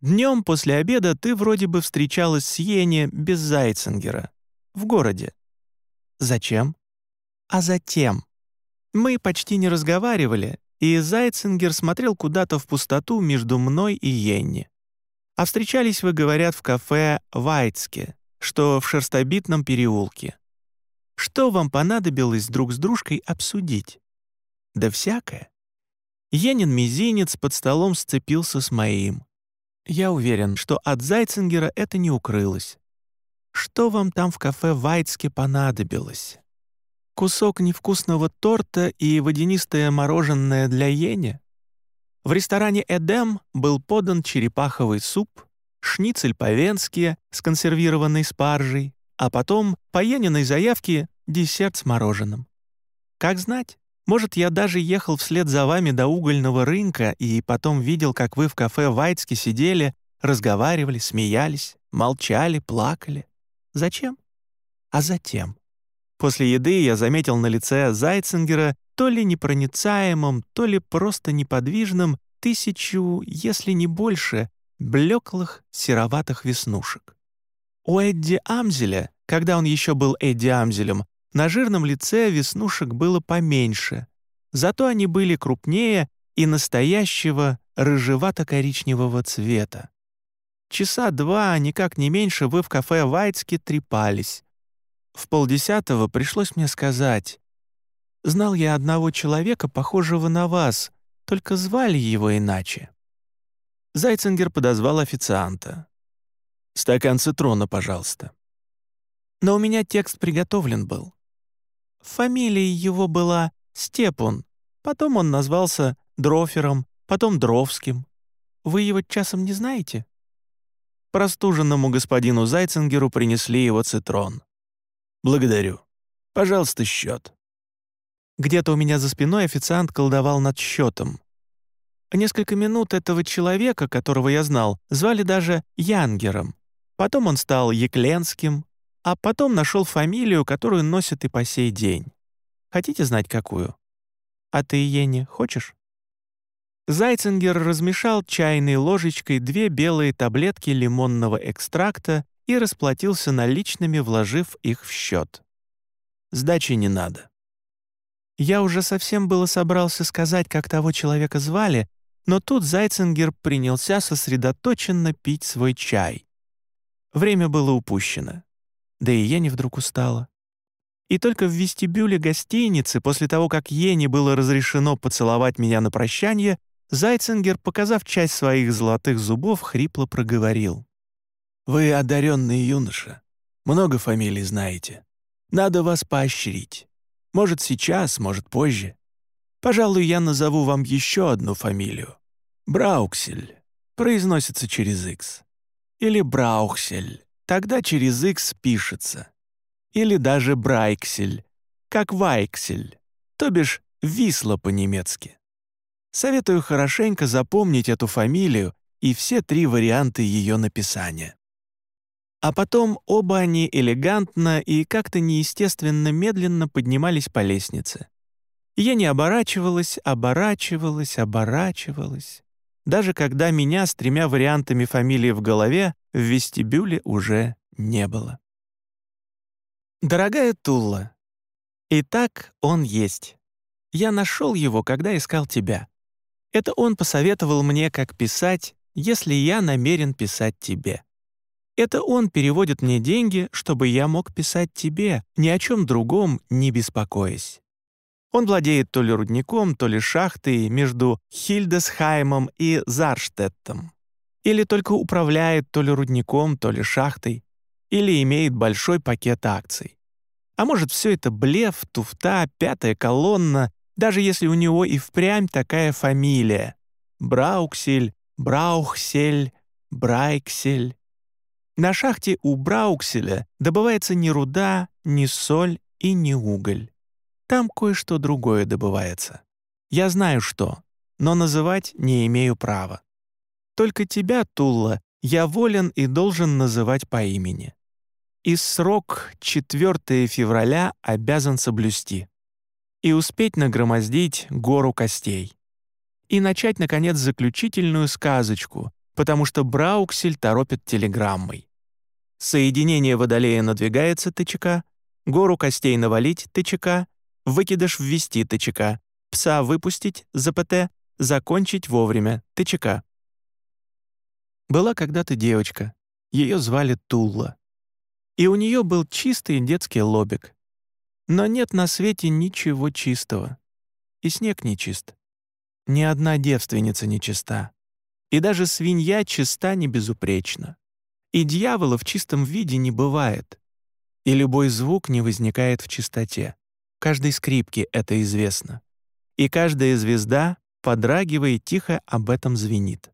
Днем после обеда ты вроде бы встречалась с Йенни без Зайцингера. В городе. Зачем? А затем. Мы почти не разговаривали, и Зайцингер смотрел куда-то в пустоту между мной и Йенни. А встречались вы, говорят, в кафе «Вайтске», что в Шерстобитном переулке. Что вам понадобилось друг с дружкой обсудить? Да всякое. Енин мизинец под столом сцепился с моим. Я уверен, что от Зайцингера это не укрылось. Что вам там в кафе Вайтске понадобилось? Кусок невкусного торта и водянистое мороженое для Йене? В ресторане «Эдем» был подан черепаховый суп, шницель по-венски с консервированной спаржей, а потом, по Ениной заявке, десерт с мороженым. Как знать, может, я даже ехал вслед за вами до угольного рынка и потом видел, как вы в кафе Вайтске сидели, разговаривали, смеялись, молчали, плакали. Зачем? А затем. После еды я заметил на лице Зайцингера то ли непроницаемым, то ли просто неподвижным тысячу, если не больше, блеклых сероватых веснушек. У Эдди Амзеля, когда он еще был Эдди Амзелем, на жирном лице веснушек было поменьше, зато они были крупнее и настоящего рыжевато-коричневого цвета. Часа два, никак не меньше, вы в кафе Вайтске трепались. В полдесятого пришлось мне сказать. Знал я одного человека, похожего на вас, только звали его иначе. Зайцингер подозвал официанта. «Стакан цитрона, пожалуйста». Но у меня текст приготовлен был. Фамилия его была Степун, потом он назвался Дрофером, потом Дровским. Вы его часом не знаете? Простуженному господину Зайцингеру принесли его цитрон. «Благодарю. Пожалуйста, счет». Где-то у меня за спиной официант колдовал над счетом. Несколько минут этого человека, которого я знал, звали даже Янгером. Потом он стал Екленским, а потом нашел фамилию, которую носит и по сей день. Хотите знать, какую? А ты, Ени, хочешь? Зайцингер размешал чайной ложечкой две белые таблетки лимонного экстракта и расплатился наличными, вложив их в счет. Сдачи не надо. Я уже совсем было собрался сказать, как того человека звали, но тут Зайцингер принялся сосредоточенно пить свой чай. Время было упущено. Да и не вдруг устала. И только в вестибюле гостиницы, после того, как Ене было разрешено поцеловать меня на прощание, Зайцингер, показав часть своих золотых зубов, хрипло проговорил. «Вы одаренный юноша. Много фамилий знаете. Надо вас поощрить. Может, сейчас, может, позже. Пожалуй, я назову вам еще одну фамилию. Брауксель. Произносится через «X». Или Браухсель. Тогда через «X» пишется. Или даже Брайксель, как Вайксель, то бишь Висла по-немецки. Советую хорошенько запомнить эту фамилию и все три варианта ее написания. А потом оба они элегантно и как-то неестественно медленно поднимались по лестнице. Я не оборачивалась, оборачивалась, оборачивалась. Даже когда меня с тремя вариантами фамилии в голове в вестибюле уже не было. Дорогая Тулла, итак, он есть. Я нашел его, когда искал тебя. Это он посоветовал мне, как писать, если я намерен писать тебе. Это он переводит мне деньги, чтобы я мог писать тебе, ни о чем другом не беспокоясь. Он владеет то ли рудником, то ли шахтой между Хильдесхаймом и Зарштеттом. Или только управляет то ли рудником, то ли шахтой, или имеет большой пакет акций. А может, все это блеф, туфта, пятая колонна, даже если у него и впрямь такая фамилия. Брауксель, Браухсель, Брайксель. На шахте у Браукселя добывается не руда, не соль и не уголь. Там кое-что другое добывается. Я знаю что, но называть не имею права. Только тебя, Тулла, я волен и должен называть по имени. И срок 4 февраля обязан соблюсти. И успеть нагромоздить гору костей. И начать, наконец, заключительную сказочку, потому что Брауксель торопит телеграммой. Соединение водолея надвигается ТЧК, гору костей навалить ТЧК, выкидыш ввести ТЧК, пса выпустить ЗПТ, закончить вовремя ТЧК. Была когда-то девочка, ее звали Тулла. И у нее был чистый детский лобик. Но нет на свете ничего чистого. И снег не чист. Ни одна девственница не чиста. И даже свинья чиста не безупречна. И дьявола в чистом виде не бывает. И любой звук не возникает в чистоте. Каждой скрипке это известно. И каждая звезда, подрагивая, тихо об этом звенит.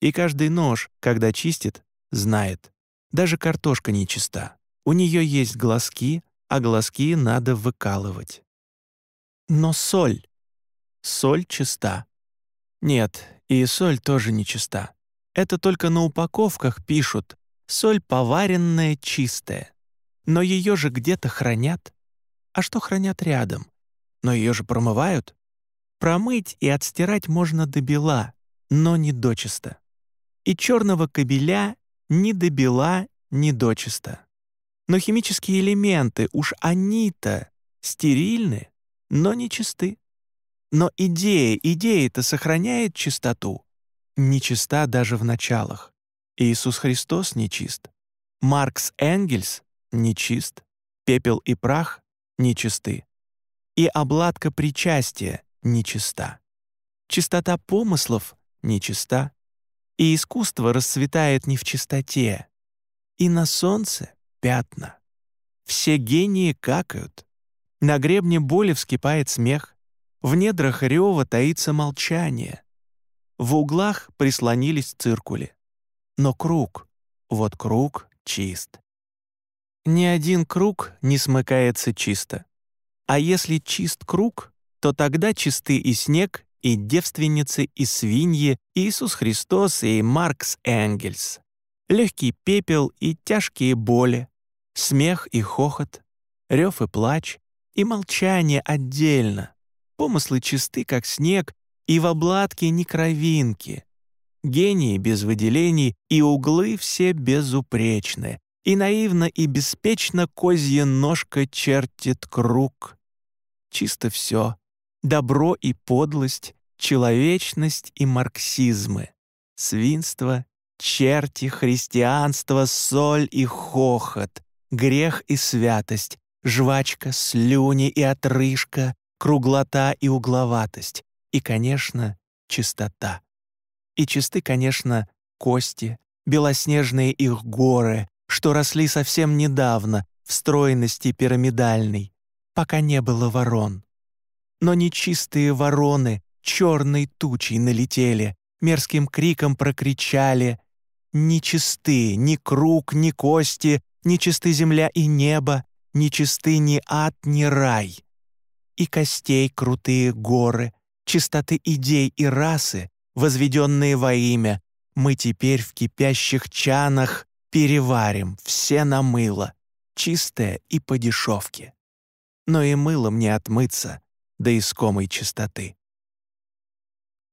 И каждый нож, когда чистит, знает. Даже картошка не чиста. У нее есть глазки, а глазки надо выкалывать. Но соль. Соль чиста. Нет, и соль тоже не чиста. Это только на упаковках пишут соль поваренная чистая. Но ее же где-то хранят. А что хранят рядом? Но ее же промывают. Промыть и отстирать можно до бела, но не дочисто. И черного кабеля ни до бела, ни дочисто. Но химические элементы, уж они-то стерильны, но не чисты. Но идея, идея-то сохраняет чистоту. Нечиста даже в началах. Иисус Христос нечист. Маркс Энгельс нечист. Пепел и прах нечисты. И обладка причастия нечиста. Чистота помыслов нечиста. И искусство расцветает не в чистоте. И на солнце пятна. Все гении какают. На гребне боли вскипает смех. В недрах рева таится молчание. В углах прислонились циркули. Но круг, вот круг чист. Ни один круг не смыкается чисто. А если чист круг, то тогда чисты и снег, и девственницы, и свиньи, и Иисус Христос, и Маркс Энгельс. Легкий пепел и тяжкие боли, смех и хохот, рев и плач, и молчание отдельно. Помыслы чисты, как снег, и в обладке ни кровинки, гении без выделений и углы все безупречны, и наивно и беспечно козья ножка чертит круг. Чисто все — добро и подлость, человечность и марксизмы, свинство, черти, христианство, соль и хохот, грех и святость, жвачка, слюни и отрыжка, круглота и угловатость, и, конечно, чистота. И чисты, конечно, кости, белоснежные их горы, что росли совсем недавно в стройности пирамидальной, пока не было ворон. Но нечистые вороны черной тучей налетели, мерзким криком прокричали «Нечисты ни круг, ни кости, нечисты земля и небо, нечисты ни ад, ни рай». И костей крутые горы, чистоты идей и расы, возведенные во имя, мы теперь в кипящих чанах переварим все на мыло, чистое и по дешевке. Но и мылом не отмыться до искомой чистоты.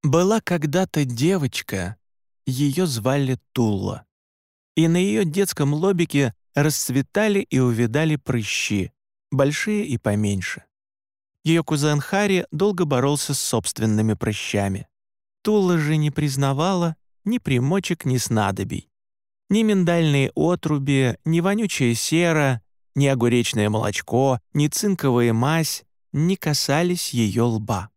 Была когда-то девочка, ее звали Тула, и на ее детском лобике расцветали и увидали прыщи, большие и поменьше. Ее кузен Хари долго боролся с собственными прыщами. Тула же не признавала ни примочек, ни снадобий. Ни миндальные отруби, ни вонючая сера, ни огуречное молочко, ни цинковая мазь не касались ее лба.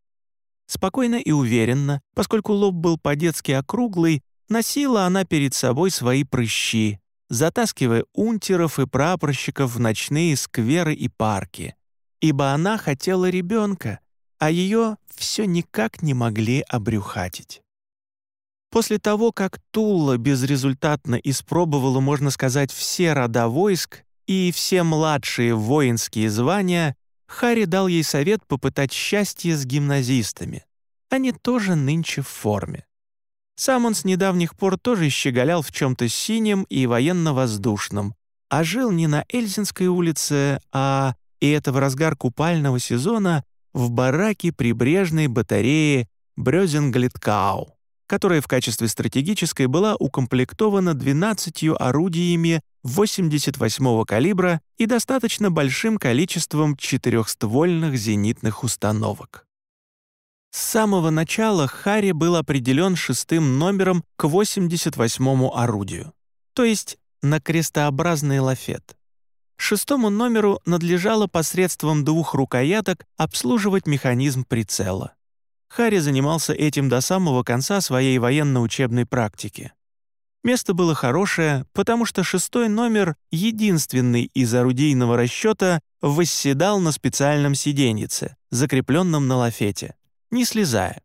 Спокойно и уверенно, поскольку лоб был по-детски округлый, носила она перед собой свои прыщи, затаскивая унтеров и прапорщиков в ночные скверы и парки. Ибо она хотела ребенка, а ее все никак не могли обрюхатить. После того, как Тула безрезультатно испробовала, можно сказать, все рода войск и все младшие воинские звания, Харри дал ей совет попытать счастье с гимназистами. Они тоже нынче в форме. Сам он с недавних пор тоже щеголял в чем-то синем и военно-воздушном, а жил не на Эльзинской улице, а, и это в разгар купального сезона, в бараке прибрежной батареи Брёзенглиткау которая в качестве стратегической была укомплектована 12 орудиями 88-го калибра и достаточно большим количеством четырехствольных зенитных установок. С самого начала Харри был определен шестым номером к 88-му орудию, то есть на крестообразный лафет. Шестому номеру надлежало посредством двух рукояток обслуживать механизм прицела. Харри занимался этим до самого конца своей военно-учебной практики. Место было хорошее, потому что шестой номер, единственный из орудийного расчета, восседал на специальном сиденьице, закрепленном на лафете, не слезая.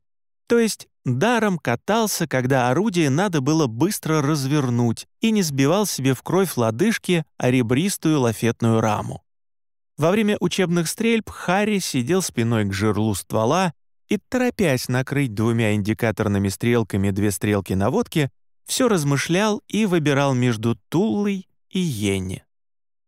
То есть даром катался, когда орудие надо было быстро развернуть и не сбивал себе в кровь лодыжки о ребристую лафетную раму. Во время учебных стрельб Харри сидел спиной к жерлу ствола и, торопясь накрыть двумя индикаторными стрелками две стрелки наводки, все размышлял и выбирал между Туллой и Йенни.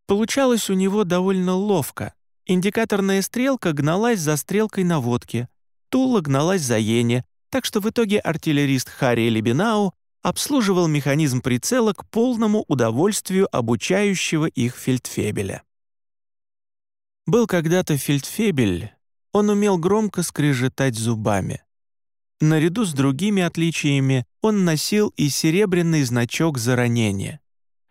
Получалось у него довольно ловко. Индикаторная стрелка гналась за стрелкой наводки, Тула гналась за Йенни, так что в итоге артиллерист Харри Лебенау обслуживал механизм прицела к полному удовольствию обучающего их фельдфебеля. Был когда-то фельдфебель, он умел громко скрежетать зубами. Наряду с другими отличиями он носил и серебряный значок за ранение.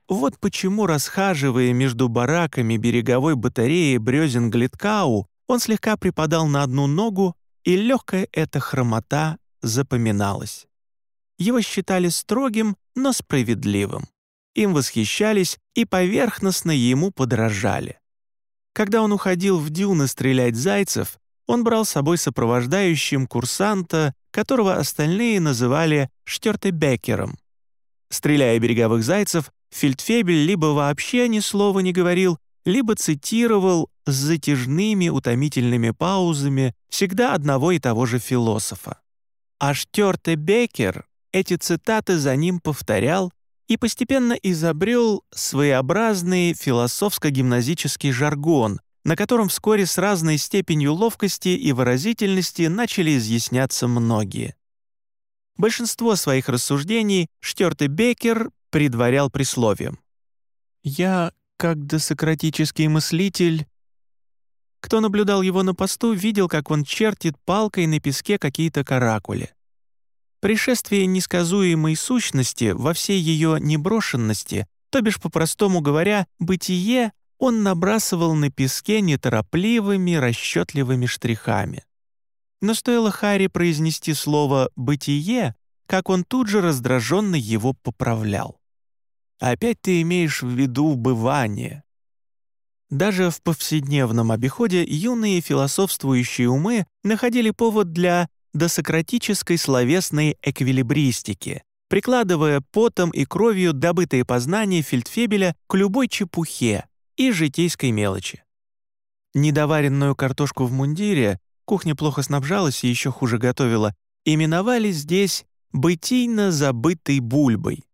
Вот почему, расхаживая между бараками береговой батареи Брёзен-Глиткау, он слегка припадал на одну ногу, и легкая эта хромота запоминалась. Его считали строгим, но справедливым. Им восхищались и поверхностно ему подражали. Когда он уходил в дюны стрелять зайцев, он брал с собой сопровождающим курсанта, которого остальные называли Штёртебекером. Стреляя береговых зайцев, Фельдфебель либо вообще ни слова не говорил, либо цитировал с затяжными утомительными паузами всегда одного и того же философа. А Штёртебекер эти цитаты за ним повторял и постепенно изобрел своеобразный философско-гимназический жаргон, на котором вскоре с разной степенью ловкости и выразительности начали изъясняться многие. Большинство своих рассуждений Штёрте Бекер предварял присловием. «Я, как досократический мыслитель...» Кто наблюдал его на посту, видел, как он чертит палкой на песке какие-то каракули. Пришествие несказуемой сущности во всей ее неброшенности, то бишь, по-простому говоря, бытие он набрасывал на песке неторопливыми, расчетливыми штрихами. Но стоило Харри произнести слово «бытие», как он тут же раздраженно его поправлял. «Опять ты имеешь в виду бывание». Даже в повседневном обиходе юные философствующие умы находили повод для досократической словесной эквилибристики, прикладывая потом и кровью добытые познания фельдфебеля к любой чепухе и житейской мелочи. Недоваренную картошку в мундире кухня плохо снабжалась и еще хуже готовила, именовали здесь «бытийно забытой бульбой».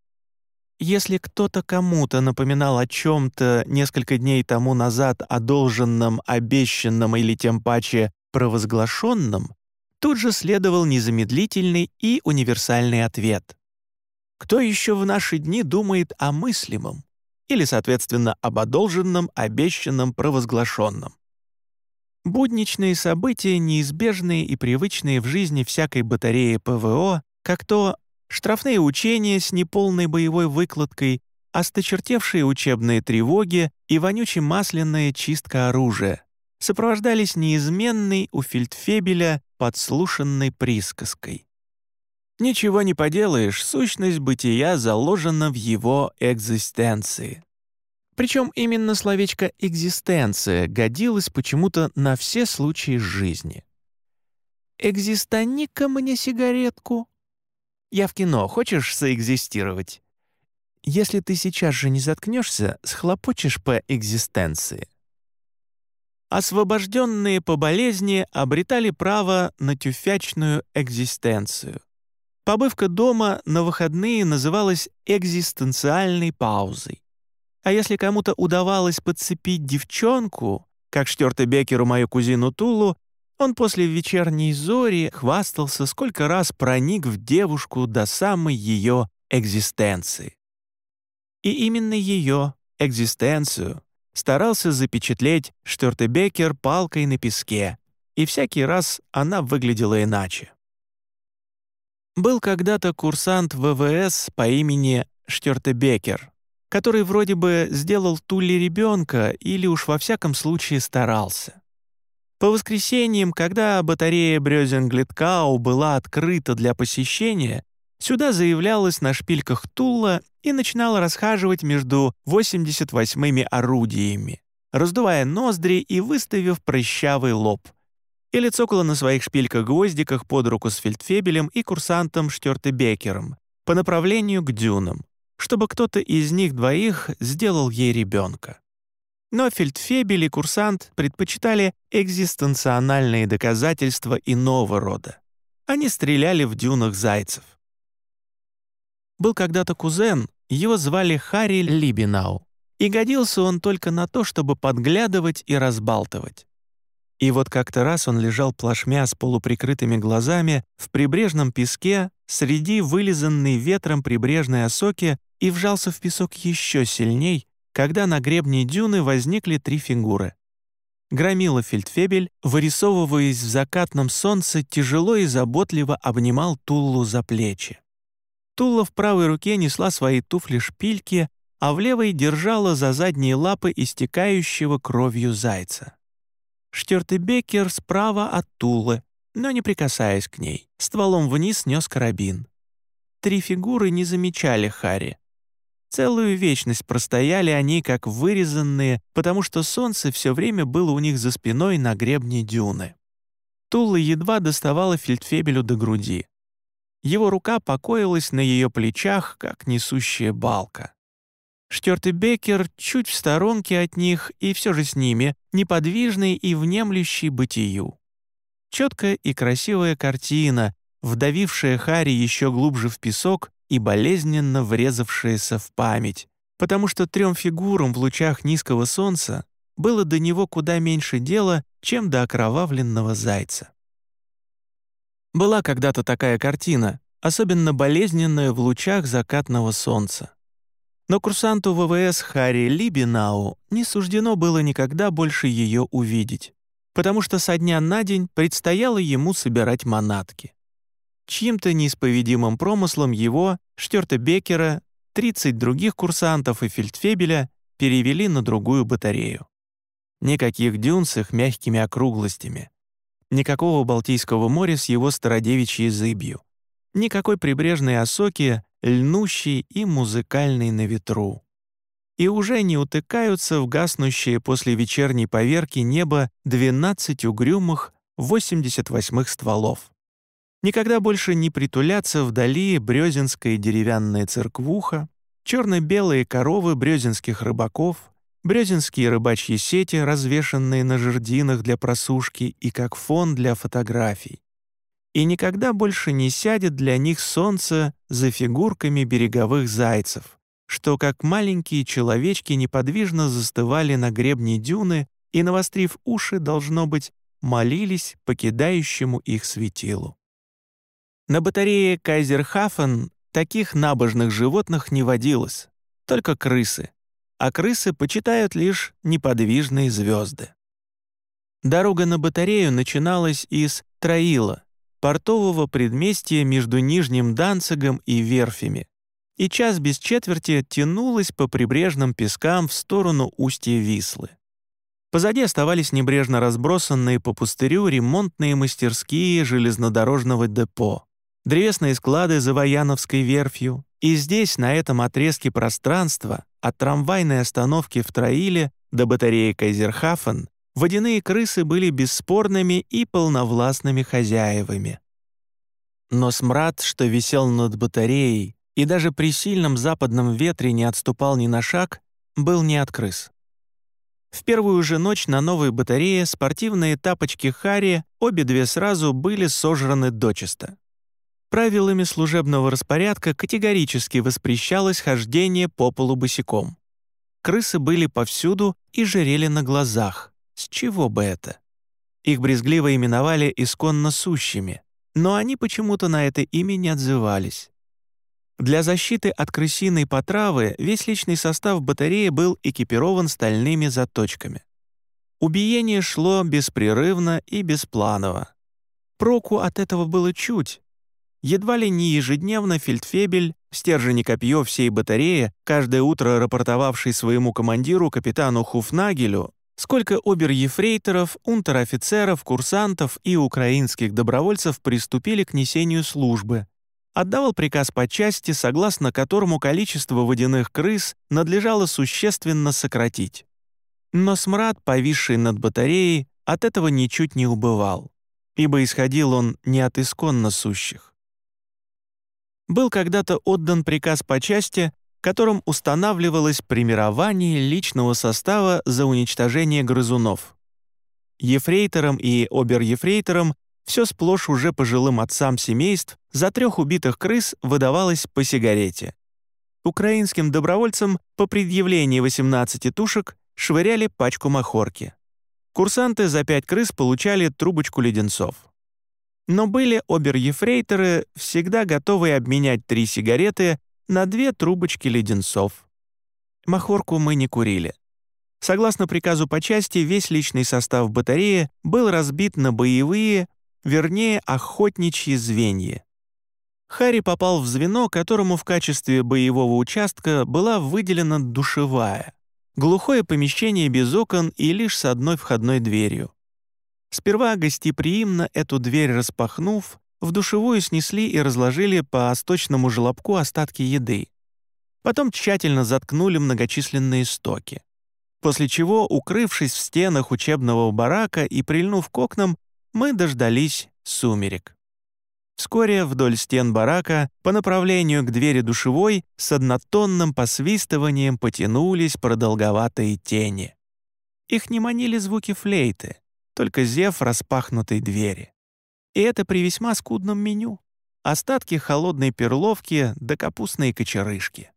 Если кто-то кому-то напоминал о чем-то несколько дней тому назад одолженном, обещанном или тем паче провозглашенном, тут же следовал незамедлительный и универсальный ответ. Кто еще в наши дни думает о мыслимом? Или, соответственно, об одолженном, обещанном, провозглашенном? Будничные события, неизбежные и привычные в жизни всякой батареи ПВО, как то штрафные учения с неполной боевой выкладкой, осточертевшие учебные тревоги и вонюче-масляная чистка оружия, сопровождались неизменной у фельдфебеля подслушанной присказкой. Ничего не поделаешь, сущность бытия заложена в его экзистенции. Причем именно словечко «экзистенция» годилось почему-то на все случаи жизни. «Экзистани-ка мне сигаретку», я в кино, хочешь соэкзистировать? Если ты сейчас же не заткнешься, схлопочешь по экзистенции. Освобожденные по болезни обретали право на тюфячную экзистенцию. Побывка дома на выходные называлась экзистенциальной паузой. А если кому-то удавалось подцепить девчонку, как Штёрте Бекеру мою кузину Тулу, он после вечерней зори хвастался, сколько раз проник в девушку до самой ее экзистенции. И именно ее экзистенцию старался запечатлеть Штёртебекер палкой на песке, и всякий раз она выглядела иначе. Был когда-то курсант ВВС по имени Штёртебекер, который вроде бы сделал Тулли ребенка или уж во всяком случае старался. По воскресеньям, когда батарея Брёзенглиткау была открыта для посещения, сюда заявлялась на шпильках Тула и начинала расхаживать между 88-ми орудиями, раздувая ноздри и выставив прыщавый лоб. Или цокала на своих шпильках-гвоздиках под руку с фельдфебелем и курсантом Штёртебекером по направлению к дюнам, чтобы кто-то из них двоих сделал ей ребенка. Но фельдфебель и курсант предпочитали экзистенциональные доказательства иного рода. Они стреляли в дюнах зайцев. Был когда-то кузен, его звали Харри Либинау, и годился он только на то, чтобы подглядывать и разбалтывать. И вот как-то раз он лежал плашмя с полуприкрытыми глазами в прибрежном песке среди вылизанной ветром прибрежной осоки и вжался в песок еще сильней, когда на гребне дюны возникли три фигуры. Громила Фельдфебель, вырисовываясь в закатном солнце, тяжело и заботливо обнимал Туллу за плечи. Тула в правой руке несла свои туфли-шпильки, а в левой держала за задние лапы истекающего кровью зайца. Штёртебекер справа от Тулы, но не прикасаясь к ней, стволом вниз нес карабин. Три фигуры не замечали Харри. Целую вечность простояли они, как вырезанные, потому что солнце все время было у них за спиной на гребне дюны. Тула едва доставала фельдфебелю до груди. Его рука покоилась на ее плечах, как несущая балка. Штёрт Беккер чуть в сторонке от них и все же с ними, неподвижный и внемлющий бытию. Четкая и красивая картина, вдавившая Хари еще глубже в песок и болезненно врезавшееся в память, потому что трем фигурам в лучах низкого солнца было до него куда меньше дела, чем до окровавленного зайца. Была когда-то такая картина, особенно болезненная в лучах закатного солнца. Но курсанту ВВС Харри Либинау не суждено было никогда больше ее увидеть, потому что со дня на день предстояло ему собирать манатки. Чьим-то неисповедимым промыслом его, Штёрта Беккера, 30 других курсантов и фельдфебеля перевели на другую батарею. Никаких дюн с их мягкими округлостями. никакого Балтийского моря с его стародевичьей зыбью, никакой прибрежной осоки, льнущей и музыкальной на ветру. И уже не утыкаются в гаснущее после вечерней поверки небо 12 угрюмых 88-х стволов. Никогда больше не притулятся вдали брёзинская деревянная церквуха, черно-белые коровы брёзинских рыбаков, брёзинские рыбачьи сети, развешанные на жердинах для просушки и как фон для фотографий. И никогда больше не сядет для них солнце за фигурками береговых зайцев, что как маленькие человечки неподвижно застывали на гребне дюны и, навострив уши, должно быть, молились покидающему их светилу. На батарее Кайзерхафен таких набожных животных не водилось, только крысы, а крысы почитают лишь неподвижные звезды. Дорога на батарею начиналась из Троила, портового предместья между Нижним Данцигом и Верфями, и час без четверти тянулась по прибрежным пескам в сторону устья Вислы. Позади оставались небрежно разбросанные по пустырю ремонтные мастерские железнодорожного депо древесные склады за Вояновской верфью, и здесь, на этом отрезке пространства, от трамвайной остановки в Троиле до батареи Кайзерхафен, водяные крысы были бесспорными и полновластными хозяевами. Но смрад, что висел над батареей и даже при сильном западном ветре не отступал ни на шаг, был не от крыс. В первую же ночь на новой батарее спортивные тапочки Харри обе две сразу были сожраны дочисто. Правилами служебного распорядка категорически воспрещалось хождение по полу босиком. Крысы были повсюду и жерели на глазах. С чего бы это? Их брезгливо именовали исконно сущими, но они почему-то на это имя не отзывались. Для защиты от крысиной потравы весь личный состав батареи был экипирован стальными заточками. Убиение шло беспрерывно и беспланово. Проку от этого было чуть, Едва ли не ежедневно фельдфебель, стержень и копье всей батареи, каждое утро рапортовавший своему командиру, капитану Хуфнагелю, сколько обер-ефрейторов, унтер-офицеров, курсантов и украинских добровольцев приступили к несению службы, отдавал приказ по части, согласно которому количество водяных крыс надлежало существенно сократить. Но смрад, повисший над батареей, от этого ничуть не убывал, ибо исходил он не от исконно сущих был когда-то отдан приказ по части, которым устанавливалось премирование личного состава за уничтожение грызунов. Ефрейторам и обер-ефрейторам все сплошь уже пожилым отцам семейств за трех убитых крыс выдавалось по сигарете. Украинским добровольцам по предъявлении 18 тушек швыряли пачку махорки. Курсанты за пять крыс получали трубочку леденцов. Но были обер-ефрейторы, всегда готовые обменять три сигареты на две трубочки леденцов. Махорку мы не курили. Согласно приказу по части, весь личный состав батареи был разбит на боевые, вернее, охотничьи звенья. Харри попал в звено, которому в качестве боевого участка была выделена душевая. Глухое помещение без окон и лишь с одной входной дверью. Сперва гостеприимно эту дверь распахнув, в душевую снесли и разложили по сточному желобку остатки еды. Потом тщательно заткнули многочисленные стоки. После чего, укрывшись в стенах учебного барака и прильнув к окнам, мы дождались сумерек. Вскоре вдоль стен барака по направлению к двери душевой с однотонным посвистыванием потянулись продолговатые тени. Их не манили звуки флейты только зев распахнутой двери. И это при весьма скудном меню. Остатки холодной перловки да капустные кочерышки.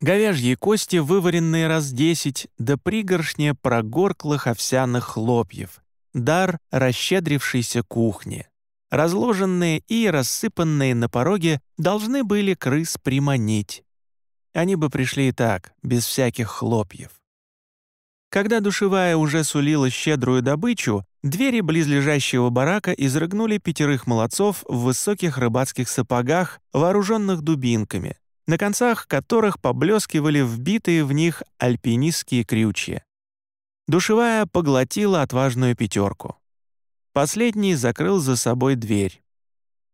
Говяжьи кости, вываренные раз десять, да пригоршня прогорклых овсяных хлопьев. Дар расщедрившейся кухни. Разложенные и рассыпанные на пороге должны были крыс приманить. Они бы пришли и так, без всяких хлопьев. Когда душевая уже сулила щедрую добычу, двери близлежащего барака изрыгнули пятерых молодцов в высоких рыбацких сапогах, вооруженных дубинками, на концах которых поблескивали вбитые в них альпинистские крючья. Душевая поглотила отважную пятерку. Последний закрыл за собой дверь.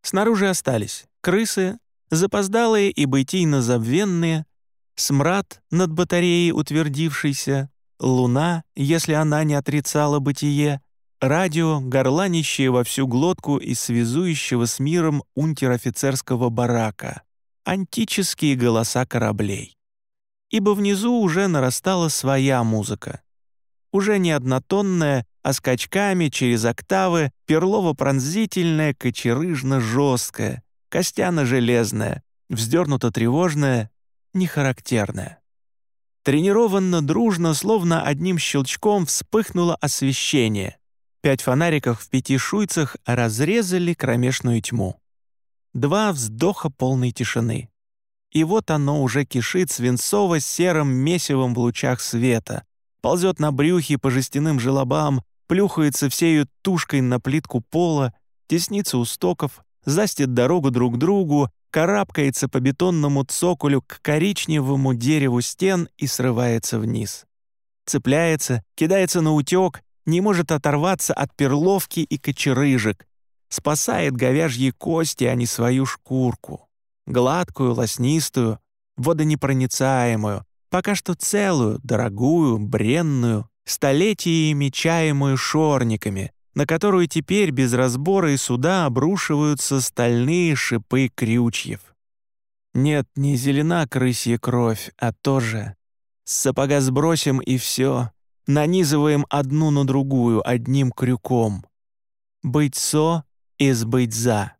Снаружи остались крысы, запоздалые и бытийно-забвенные, смрад над батареей утвердившийся, луна, если она не отрицала бытие, радио, горланищее во всю глотку из связующего с миром унтер-офицерского барака, антические голоса кораблей. Ибо внизу уже нарастала своя музыка. Уже не однотонная, а скачками через октавы перлово-пронзительная, кочерыжно-жесткая, костяно-железная, вздернуто-тревожная, нехарактерная. Тренированно, дружно, словно одним щелчком вспыхнуло освещение. Пять фонариков в пяти шуйцах разрезали кромешную тьму. Два вздоха полной тишины. И вот оно уже кишит свинцово-серым месивом в лучах света, ползет на брюхе по жестяным желобам, плюхается всею тушкой на плитку пола, теснится у стоков, застит дорогу друг другу, карабкается по бетонному цоколю к коричневому дереву стен и срывается вниз. Цепляется, кидается на утек, не может оторваться от перловки и кочерыжек, спасает говяжьи кости, а не свою шкурку. Гладкую, лоснистую, водонепроницаемую, пока что целую, дорогую, бренную, столетиями чаемую шорниками, на которую теперь без разбора и суда обрушиваются стальные шипы крючьев. Нет, не зелена крысья кровь, а тоже. С сапога сбросим и все, нанизываем одну на другую одним крюком. Быть со и сбыть за.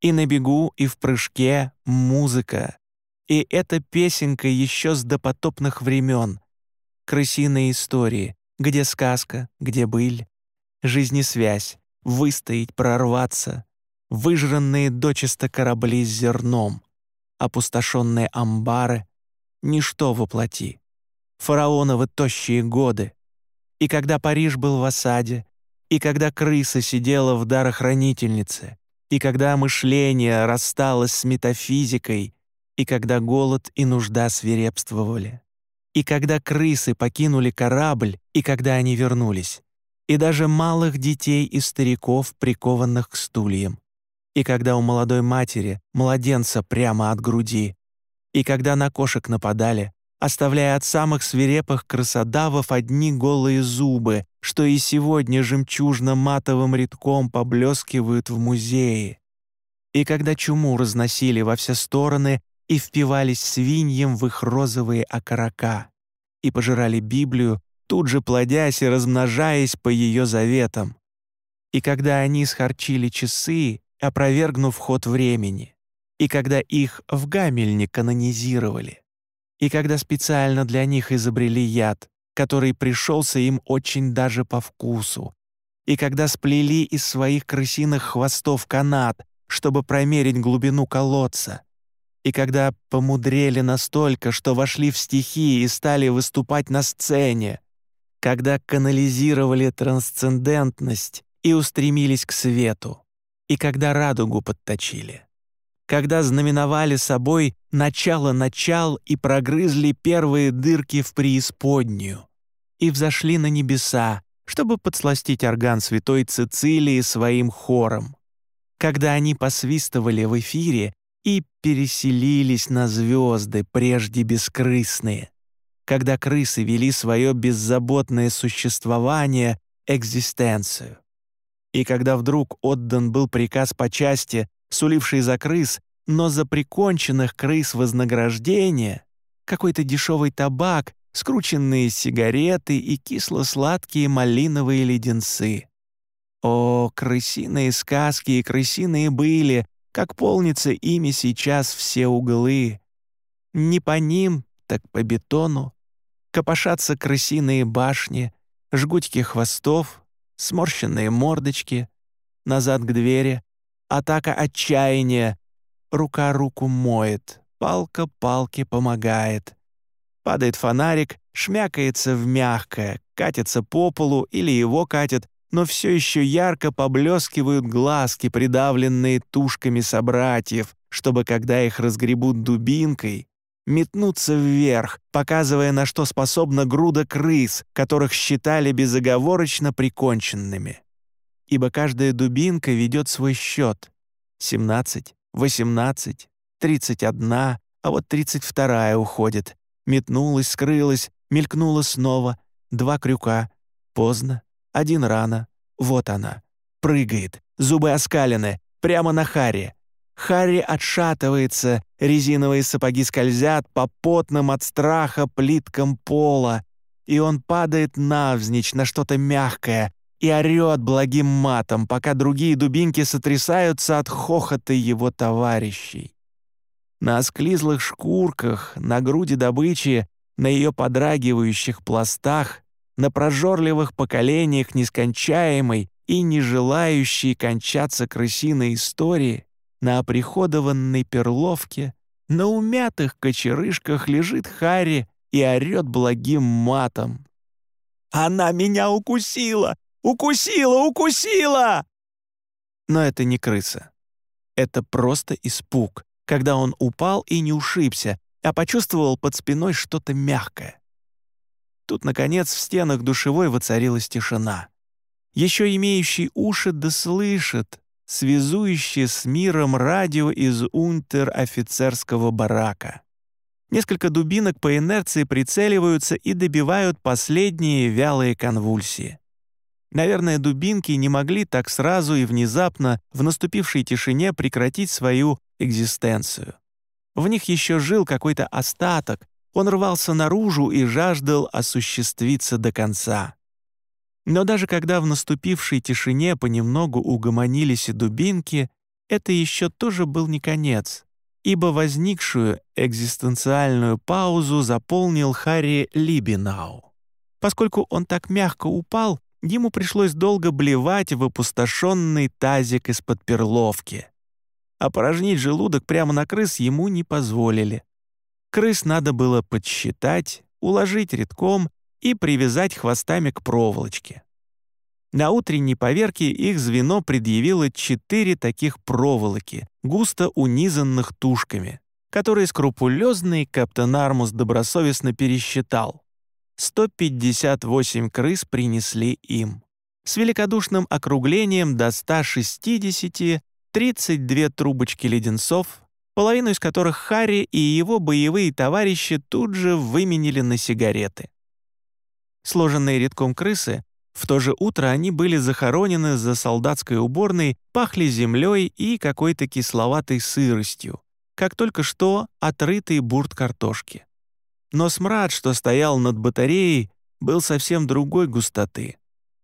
И на бегу, и в прыжке музыка. И эта песенка еще с допотопных времен. Крысиные истории, где сказка, где быль, жизнесвязь, выстоять, прорваться, выжранные дочисто корабли с зерном, опустошенные амбары, ничто воплоти, фараоновы тощие годы. И когда Париж был в осаде, и когда крыса сидела в дарохранительнице, и когда мышление рассталось с метафизикой, и когда голод и нужда свирепствовали. И когда крысы покинули корабль, и когда они вернулись, и даже малых детей и стариков, прикованных к стульям, и когда у молодой матери младенца прямо от груди, и когда на кошек нападали, оставляя от самых свирепых красодавов одни голые зубы, что и сегодня жемчужно-матовым рядком поблескивают в музее. И когда чуму разносили во все стороны и впивались свиньям в их розовые окорока, и пожирали Библию, тут же плодясь и размножаясь по ее заветам. И когда они схарчили часы, опровергнув ход времени, и когда их в Гамельне канонизировали, и когда специально для них изобрели яд, который пришелся им очень даже по вкусу, и когда сплели из своих крысиных хвостов канат, чтобы промерить глубину колодца, и когда помудрели настолько, что вошли в стихии и стали выступать на сцене, когда канализировали трансцендентность и устремились к свету, и когда радугу подточили, когда знаменовали собой начало начал и прогрызли первые дырки в преисподнюю, и взошли на небеса, чтобы подсластить орган святой Цицилии своим хором, когда они посвистывали в эфире и переселились на звезды, прежде бескрысные, когда крысы вели свое беззаботное существование, экзистенцию. И когда вдруг отдан был приказ по части, суливший за крыс, но за приконченных крыс вознаграждение, какой-то дешевый табак, скрученные сигареты и кисло-сладкие малиновые леденцы. О, крысиные сказки и крысиные были, как полнится ими сейчас все углы. Не по ним, так по бетону. Копошатся крысиные башни, жгутики хвостов, сморщенные мордочки. Назад к двери. Атака отчаяния. Рука руку моет, палка палке помогает. Падает фонарик, шмякается в мягкое, катится по полу или его катит, но все еще ярко поблескивают глазки, придавленные тушками собратьев, чтобы, когда их разгребут дубинкой, метнуться вверх, показывая, на что способна груда крыс, которых считали безоговорочно приконченными. ибо каждая дубинка ведет свой счет. 17, 18, 31, а вот 32 уходит. Метнулась, скрылась, мелькнула снова. Два крюка. Поздно. Один рано. Вот она. Прыгает. Зубы оскалены. Прямо на Харри. Харри отшатывается, резиновые сапоги скользят по потным от страха плиткам пола, и он падает навзничь на что-то мягкое и орёт благим матом, пока другие дубинки сотрясаются от хохота его товарищей. На осклизлых шкурках, на груди добычи, на ее подрагивающих пластах, на прожорливых поколениях нескончаемой и не желающей кончаться крысиной истории, на оприходованной перловке, на умятых кочерышках лежит Харри и орёт благим матом. «Она меня укусила! Укусила! Укусила!» Но это не крыса. Это просто испуг, когда он упал и не ушибся, а почувствовал под спиной что-то мягкое. Тут, наконец, в стенах душевой воцарилась тишина. Еще имеющий уши да слышит, связующее с миром радио из унтер-офицерского барака. Несколько дубинок по инерции прицеливаются и добивают последние вялые конвульсии. Наверное, дубинки не могли так сразу и внезапно в наступившей тишине прекратить свою экзистенцию. В них еще жил какой-то остаток, он рвался наружу и жаждал осуществиться до конца. Но даже когда в наступившей тишине понемногу угомонились и дубинки, это еще тоже был не конец ибо возникшую экзистенциальную паузу заполнил Харри Либинау. Поскольку он так мягко упал, ему пришлось долго блевать в опустошенный тазик из-под перловки. Опорожнить желудок прямо на крыс ему не позволили. Крыс надо было подсчитать, уложить редком и привязать хвостами к проволочке. На утренней поверке их звено предъявило четыре таких проволоки, густо унизанных тушками, которые скрупулезный каптен Армус добросовестно пересчитал. 158 крыс принесли им. С великодушным округлением до 160 32 трубочки леденцов, половину из которых Харри и его боевые товарищи тут же выменили на сигареты. Сложенные редком крысы в то же утро они были захоронены за солдатской уборной, пахли землей и какой-то кисловатой сыростью, как только что отрытый бурт картошки. Но смрад, что стоял над батареей, был совсем другой густоты.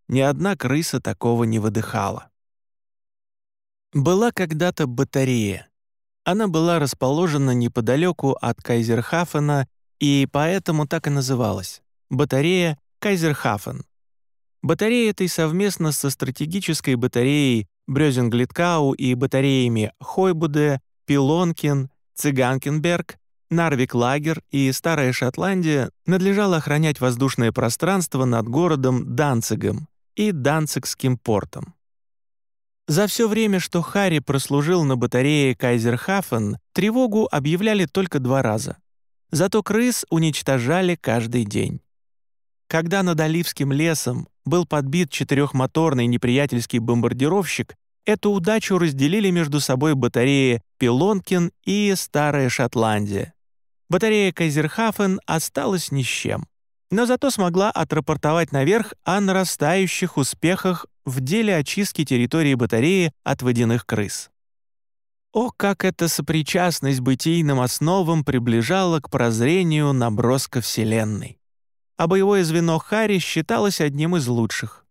Ни одна крыса такого не выдыхала. Была когда-то батарея. Она была расположена неподалеку от Кайзерхафена и поэтому так и называлась — батарея Кайзерхафен. Батарея этой совместно со стратегической батареей Брёзенглиткау и батареями Хойбуде, Пилонкин, Цыганкенберг, Нарвик-Лагер и Старая Шотландия надлежало охранять воздушное пространство над городом Данцигом и Данцигским портом. За все время, что Харри прослужил на батарее Кайзерхафен, тревогу объявляли только два раза. Зато крыс уничтожали каждый день. Когда над Оливским лесом был подбит четырехмоторный неприятельский бомбардировщик, эту удачу разделили между собой батареи Пилонкин и Старая Шотландия. Батарея Кайзерхафен осталась ни с чем, но зато смогла отрапортовать наверх о нарастающих успехах в деле очистки территории батареи от водяных крыс. О, как эта сопричастность бытийным основам приближала к прозрению наброска Вселенной а боевое звено Хари считалось одним из лучших.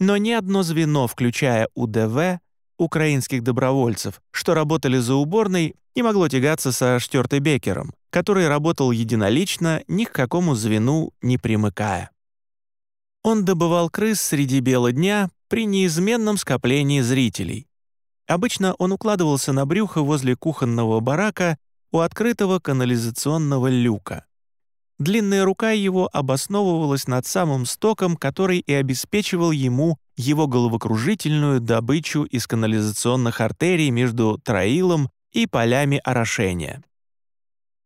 Но ни одно звено, включая УДВ, украинских добровольцев, что работали за уборной, не могло тягаться со Штёртебекером, который работал единолично, ни к какому звену не примыкая. Он добывал крыс среди бела дня при неизменном скоплении зрителей. Обычно он укладывался на брюхо возле кухонного барака у открытого канализационного люка. Длинная рука его обосновывалась над самым стоком, который и обеспечивал ему его головокружительную добычу из канализационных артерий между Троилом и полями орошения.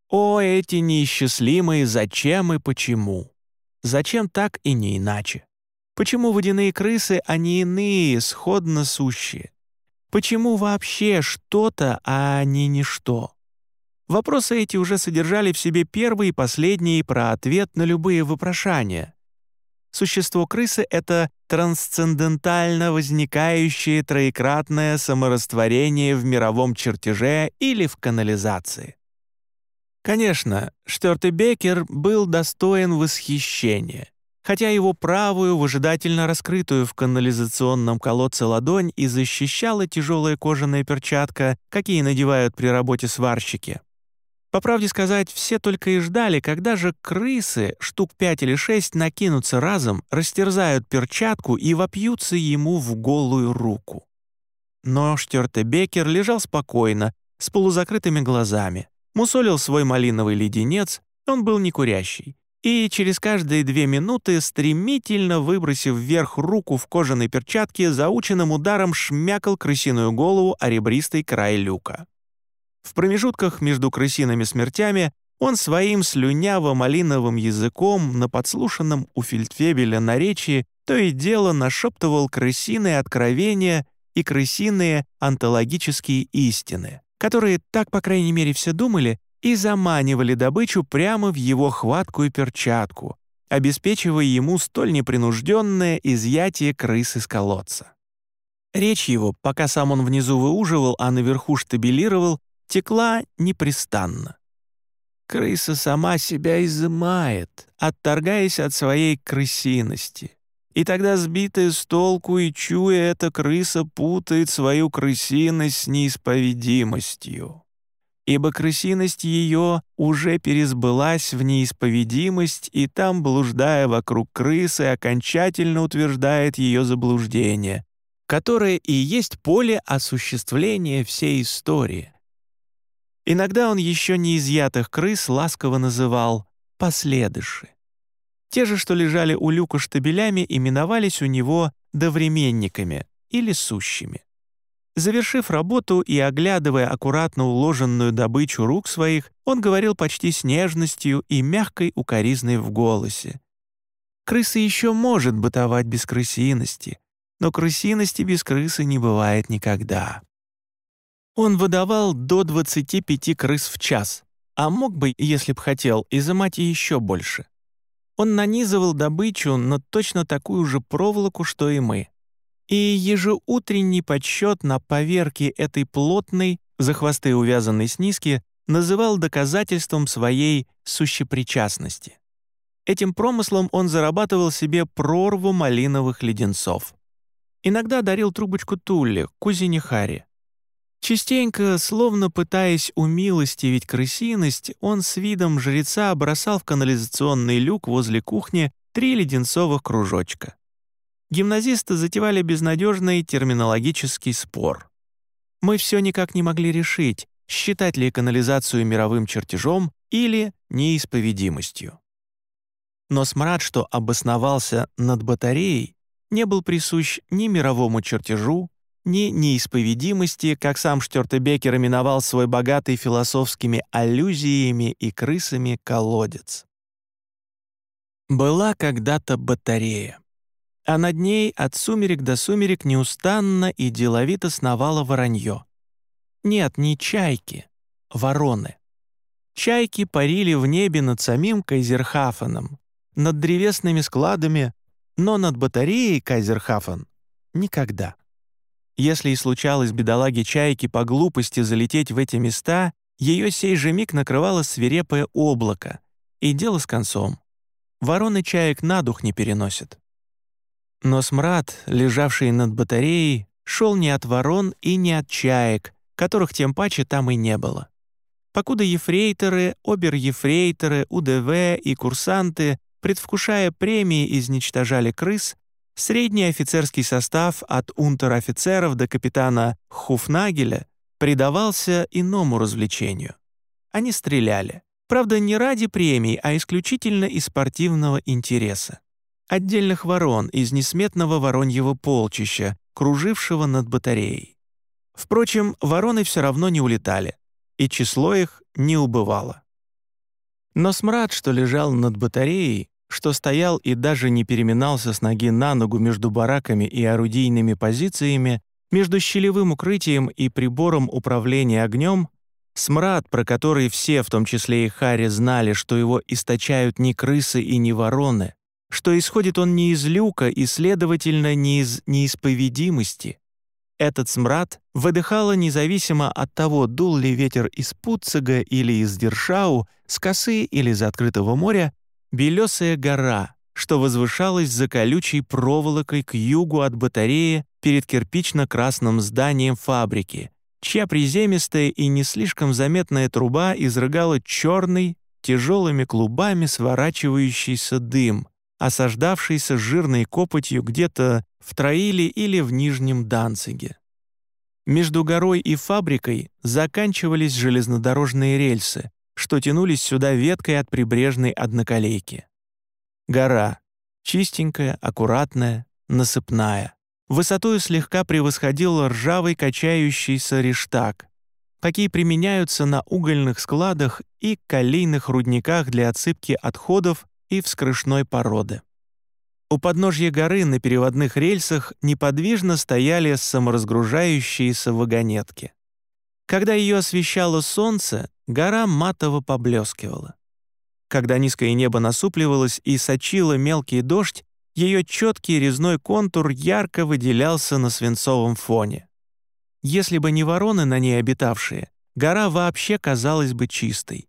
О, эти неисчислимые зачем и почему? Зачем так и не иначе? Почему водяные крысы, а не иные, сходно сущие? Почему вообще что-то, а не ничто? Вопросы эти уже содержали в себе первый и последний про ответ на любые вопрошания. Существо крысы — это трансцендентально возникающее троекратное саморастворение в мировом чертеже или в канализации. Конечно, Штёртебекер был достоин восхищения, хотя его правую, выжидательно раскрытую в канализационном колодце ладонь и защищала тяжелая кожаная перчатка, какие надевают при работе сварщики. По правде сказать, все только и ждали, когда же крысы, штук пять или шесть, накинутся разом, растерзают перчатку и вопьются ему в голую руку. Но Штёртебекер лежал спокойно, с полузакрытыми глазами, мусолил свой малиновый леденец, он был не курящий, и через каждые две минуты, стремительно выбросив вверх руку в кожаной перчатке, заученным ударом шмякал крысиную голову о ребристый край люка. В промежутках между крысиными смертями он своим слюняво-малиновым языком на подслушанном у фельдфебеля наречии то и дело нашептывал крысиные откровения и крысиные антологические истины, которые, так по крайней мере все думали, и заманивали добычу прямо в его хваткую перчатку, обеспечивая ему столь непринужденное изъятие крыс из колодца. Речь его, пока сам он внизу выуживал, а наверху штабилировал, текла непрестанно. Крыса сама себя изымает, отторгаясь от своей крысиности. И тогда сбитая с толку и чуя эта крыса путает свою крысиность с неисповедимостью. Ибо крысиность ее уже пересбылась в неисповедимость, и там, блуждая вокруг крысы, окончательно утверждает ее заблуждение, которое и есть поле осуществления всей истории. Иногда он еще не изъятых крыс ласково называл «последыши». Те же, что лежали у люка штабелями, именовались у него «довременниками» или «сущими». Завершив работу и оглядывая аккуратно уложенную добычу рук своих, он говорил почти с нежностью и мягкой укоризной в голосе. «Крыса еще может бытовать без крысиности, но крысиности без крысы не бывает никогда. Он выдавал до 25 крыс в час, а мог бы, если б хотел, изымать еще больше. Он нанизывал добычу на точно такую же проволоку, что и мы. И ежеутренний подсчет на поверке этой плотной, за хвосты увязанной снизки, называл доказательством своей сущепричастности. Этим промыслом он зарабатывал себе прорву малиновых леденцов. Иногда дарил трубочку Тулле, кузине Хари. Частенько, словно пытаясь умилостивить крысиность, он с видом жреца бросал в канализационный люк возле кухни три леденцовых кружочка. Гимназисты затевали безнадежный терминологический спор. Мы все никак не могли решить, считать ли канализацию мировым чертежом или неисповедимостью. Но смрад, что обосновался над батареей, не был присущ ни мировому чертежу, ни неисповедимости, как сам Штёртебекер именовал свой богатый философскими аллюзиями и крысами колодец. Была когда-то батарея, а над ней от сумерек до сумерек неустанно и деловито сновало воронье. Нет, не чайки, вороны. Чайки парили в небе над самим Кайзерхафеном, над древесными складами, но над батареей Кайзерхафен — никогда. Если и случалось бедолаге чайки по глупости залететь в эти места, ее сей же миг накрывало свирепое облако, и дело с концом. Вороны чаек на дух не переносят. Но смрад, лежавший над батареей, шел не от ворон и не от чаек, которых тем паче там и не было. Покуда ефрейторы, обер-ефрейторы, УДВ и курсанты, предвкушая премии, изничтожали крыс, Средний офицерский состав от унтер-офицеров до капитана Хуфнагеля предавался иному развлечению. Они стреляли. Правда, не ради премий, а исключительно из спортивного интереса. Отдельных ворон из несметного вороньего полчища, кружившего над батареей. Впрочем, вороны все равно не улетали, и число их не убывало. Но смрад, что лежал над батареей, что стоял и даже не переминался с ноги на ногу между бараками и орудийными позициями, между щелевым укрытием и прибором управления огнем, смрад, про который все, в том числе и Харри, знали, что его источают не крысы и не вороны, что исходит он не из люка и, следовательно, не из неисповедимости. Этот смрад выдыхало независимо от того, дул ли ветер из Пуцега или из Дершау, с косы или из открытого моря, белесая гора, что возвышалась за колючей проволокой к югу от батареи перед кирпично-красным зданием фабрики, чья приземистая и не слишком заметная труба изрыгала черный, тяжелыми клубами сворачивающийся дым, осаждавшийся жирной копотью где-то в Троиле или в Нижнем Данциге. Между горой и фабрикой заканчивались железнодорожные рельсы, что тянулись сюда веткой от прибрежной одноколейки. Гора. Чистенькая, аккуратная, насыпная. Высотою слегка превосходил ржавый качающийся рештаг, какие применяются на угольных складах и калийных рудниках для отсыпки отходов и вскрышной породы. У подножья горы на переводных рельсах неподвижно стояли саморазгружающиеся вагонетки. Когда ее освещало солнце, гора матово поблескивала. Когда низкое небо насупливалось и сочило мелкий дождь, ее четкий резной контур ярко выделялся на свинцовом фоне. Если бы не вороны на ней обитавшие, гора вообще казалась бы чистой.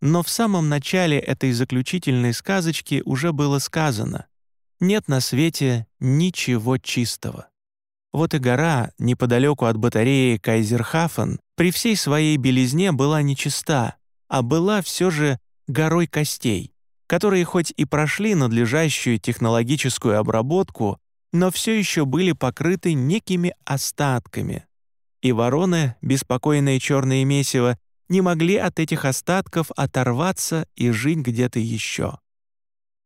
Но в самом начале этой заключительной сказочки уже было сказано нет на свете ничего чистого. Вот и гора, неподалеку от батареи Кайзерхафен, при всей своей белизне была нечиста, а была все же горой костей, которые хоть и прошли надлежащую технологическую обработку, но все еще были покрыты некими остатками. И вороны, беспокойные черные месиво, не могли от этих остатков оторваться и жить где-то еще.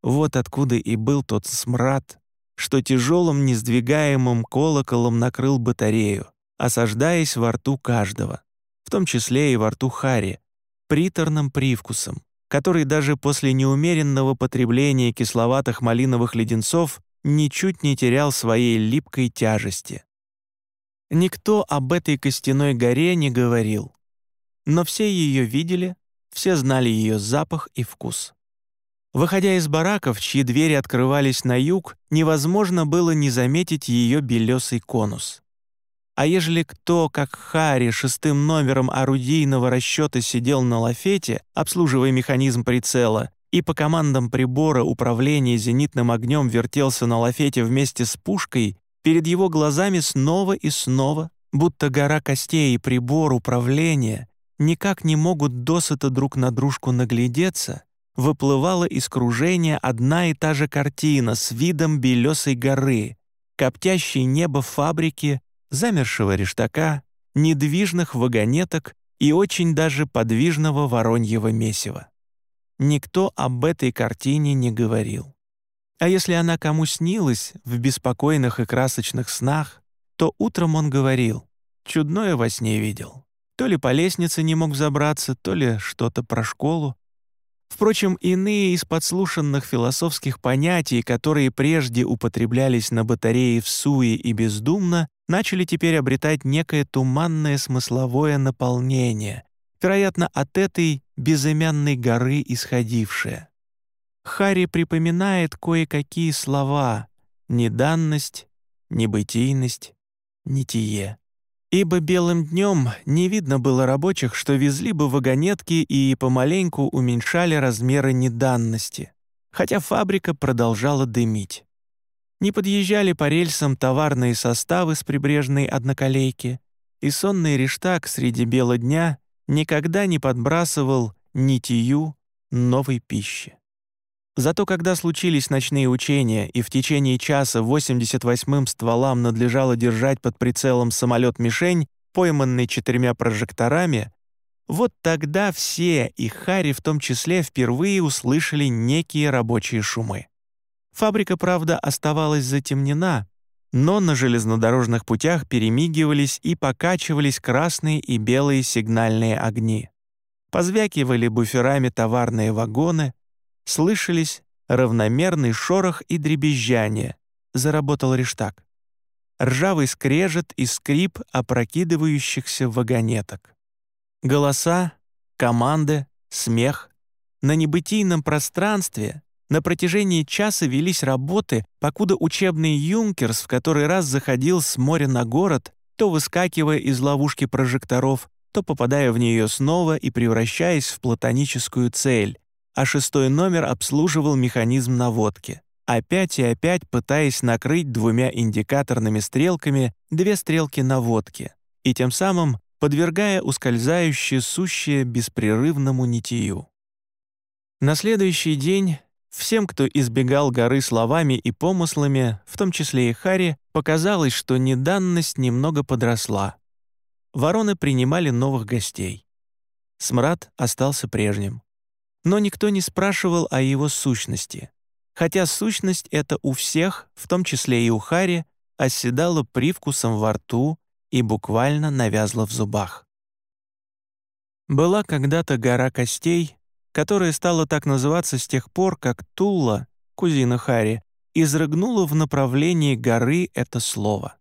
Вот откуда и был тот смрад, что тяжелым несдвигаемым колоколом накрыл батарею, осаждаясь во рту каждого, в том числе и во рту Хари, приторным привкусом, который даже после неумеренного потребления кисловатых малиновых леденцов ничуть не терял своей липкой тяжести. Никто об этой костяной горе не говорил, но все ее видели, все знали ее запах и вкус. Выходя из бараков, чьи двери открывались на юг, невозможно было не заметить ее белесый конус. А ежели кто, как Хари, шестым номером орудийного расчета сидел на лафете, обслуживая механизм прицела, и по командам прибора управления зенитным огнем вертелся на лафете вместе с пушкой, перед его глазами снова и снова, будто гора костей и прибор управления, никак не могут досыта друг на дружку наглядеться, выплывала из кружения одна и та же картина с видом белесой горы, коптящей небо фабрики, замершего рештака, недвижных вагонеток и очень даже подвижного вороньего месива. Никто об этой картине не говорил. А если она кому снилась в беспокойных и красочных снах, то утром он говорил, чудное во сне видел. То ли по лестнице не мог взобраться, то ли что-то про школу, Впрочем, иные из подслушанных философских понятий, которые прежде употреблялись на батарее в суе и бездумно, начали теперь обретать некое туманное смысловое наполнение, вероятно, от этой безымянной горы исходившее. Харри припоминает кое-какие слова «неданность», «небытийность», «нитие». Ибо белым днем не видно было рабочих, что везли бы вагонетки и помаленьку уменьшали размеры неданности, хотя фабрика продолжала дымить. Не подъезжали по рельсам товарные составы с прибрежной одноколейки, и сонный рештаг среди бела дня никогда не подбрасывал нитию новой пищи. Зато когда случились ночные учения, и в течение часа 88-м стволам надлежало держать под прицелом самолет-мишень, пойманный четырьмя прожекторами, вот тогда все, и Хари в том числе, впервые услышали некие рабочие шумы. Фабрика, правда, оставалась затемнена, но на железнодорожных путях перемигивались и покачивались красные и белые сигнальные огни. Позвякивали буферами товарные вагоны, слышались равномерный шорох и дребезжание. Заработал рештаг. Ржавый скрежет и скрип опрокидывающихся вагонеток. Голоса, команды, смех. На небытийном пространстве на протяжении часа велись работы, покуда учебный «Юнкерс» в который раз заходил с моря на город, то выскакивая из ловушки прожекторов, то попадая в нее снова и превращаясь в платоническую цель, а шестой номер обслуживал механизм наводки, опять и опять пытаясь накрыть двумя индикаторными стрелками две стрелки наводки, и тем самым подвергая ускользающее сущее беспрерывному нитию. На следующий день Всем, кто избегал горы словами и помыслами, в том числе и Хари, показалось, что неданность немного подросла. Вороны принимали новых гостей. Смрад остался прежним. Но никто не спрашивал о его сущности. Хотя сущность эта у всех, в том числе и у Хари, оседала привкусом во рту и буквально навязла в зубах. Была когда-то гора костей, которая стала так называться с тех пор, как Тула, кузина Хари, изрыгнула в направлении горы это слово.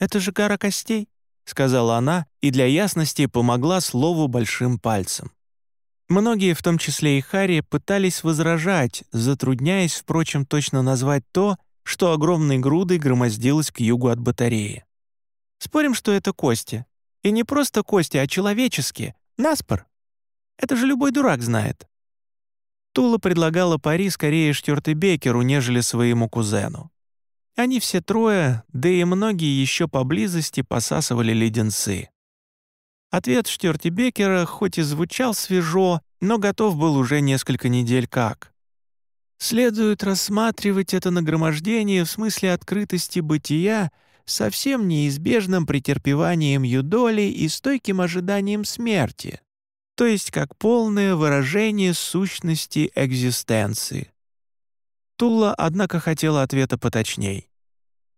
«Это же гора костей», — сказала она и для ясности помогла слову большим пальцем. Многие, в том числе и Хари, пытались возражать, затрудняясь, впрочем, точно назвать то, что огромной грудой громоздилось к югу от батареи. «Спорим, что это кости. И не просто кости, а человеческие. Наспор. Это же любой дурак знает». Тула предлагала пари скорее Штёртебекеру, нежели своему кузену. Они все трое, да и многие еще поблизости посасывали леденцы. Ответ Штёртебекера хоть и звучал свежо, но готов был уже несколько недель как. Следует рассматривать это нагромождение в смысле открытости бытия совсем неизбежным претерпеванием юдоли и стойким ожиданием смерти то есть как полное выражение сущности экзистенции. Тула, однако, хотела ответа поточней.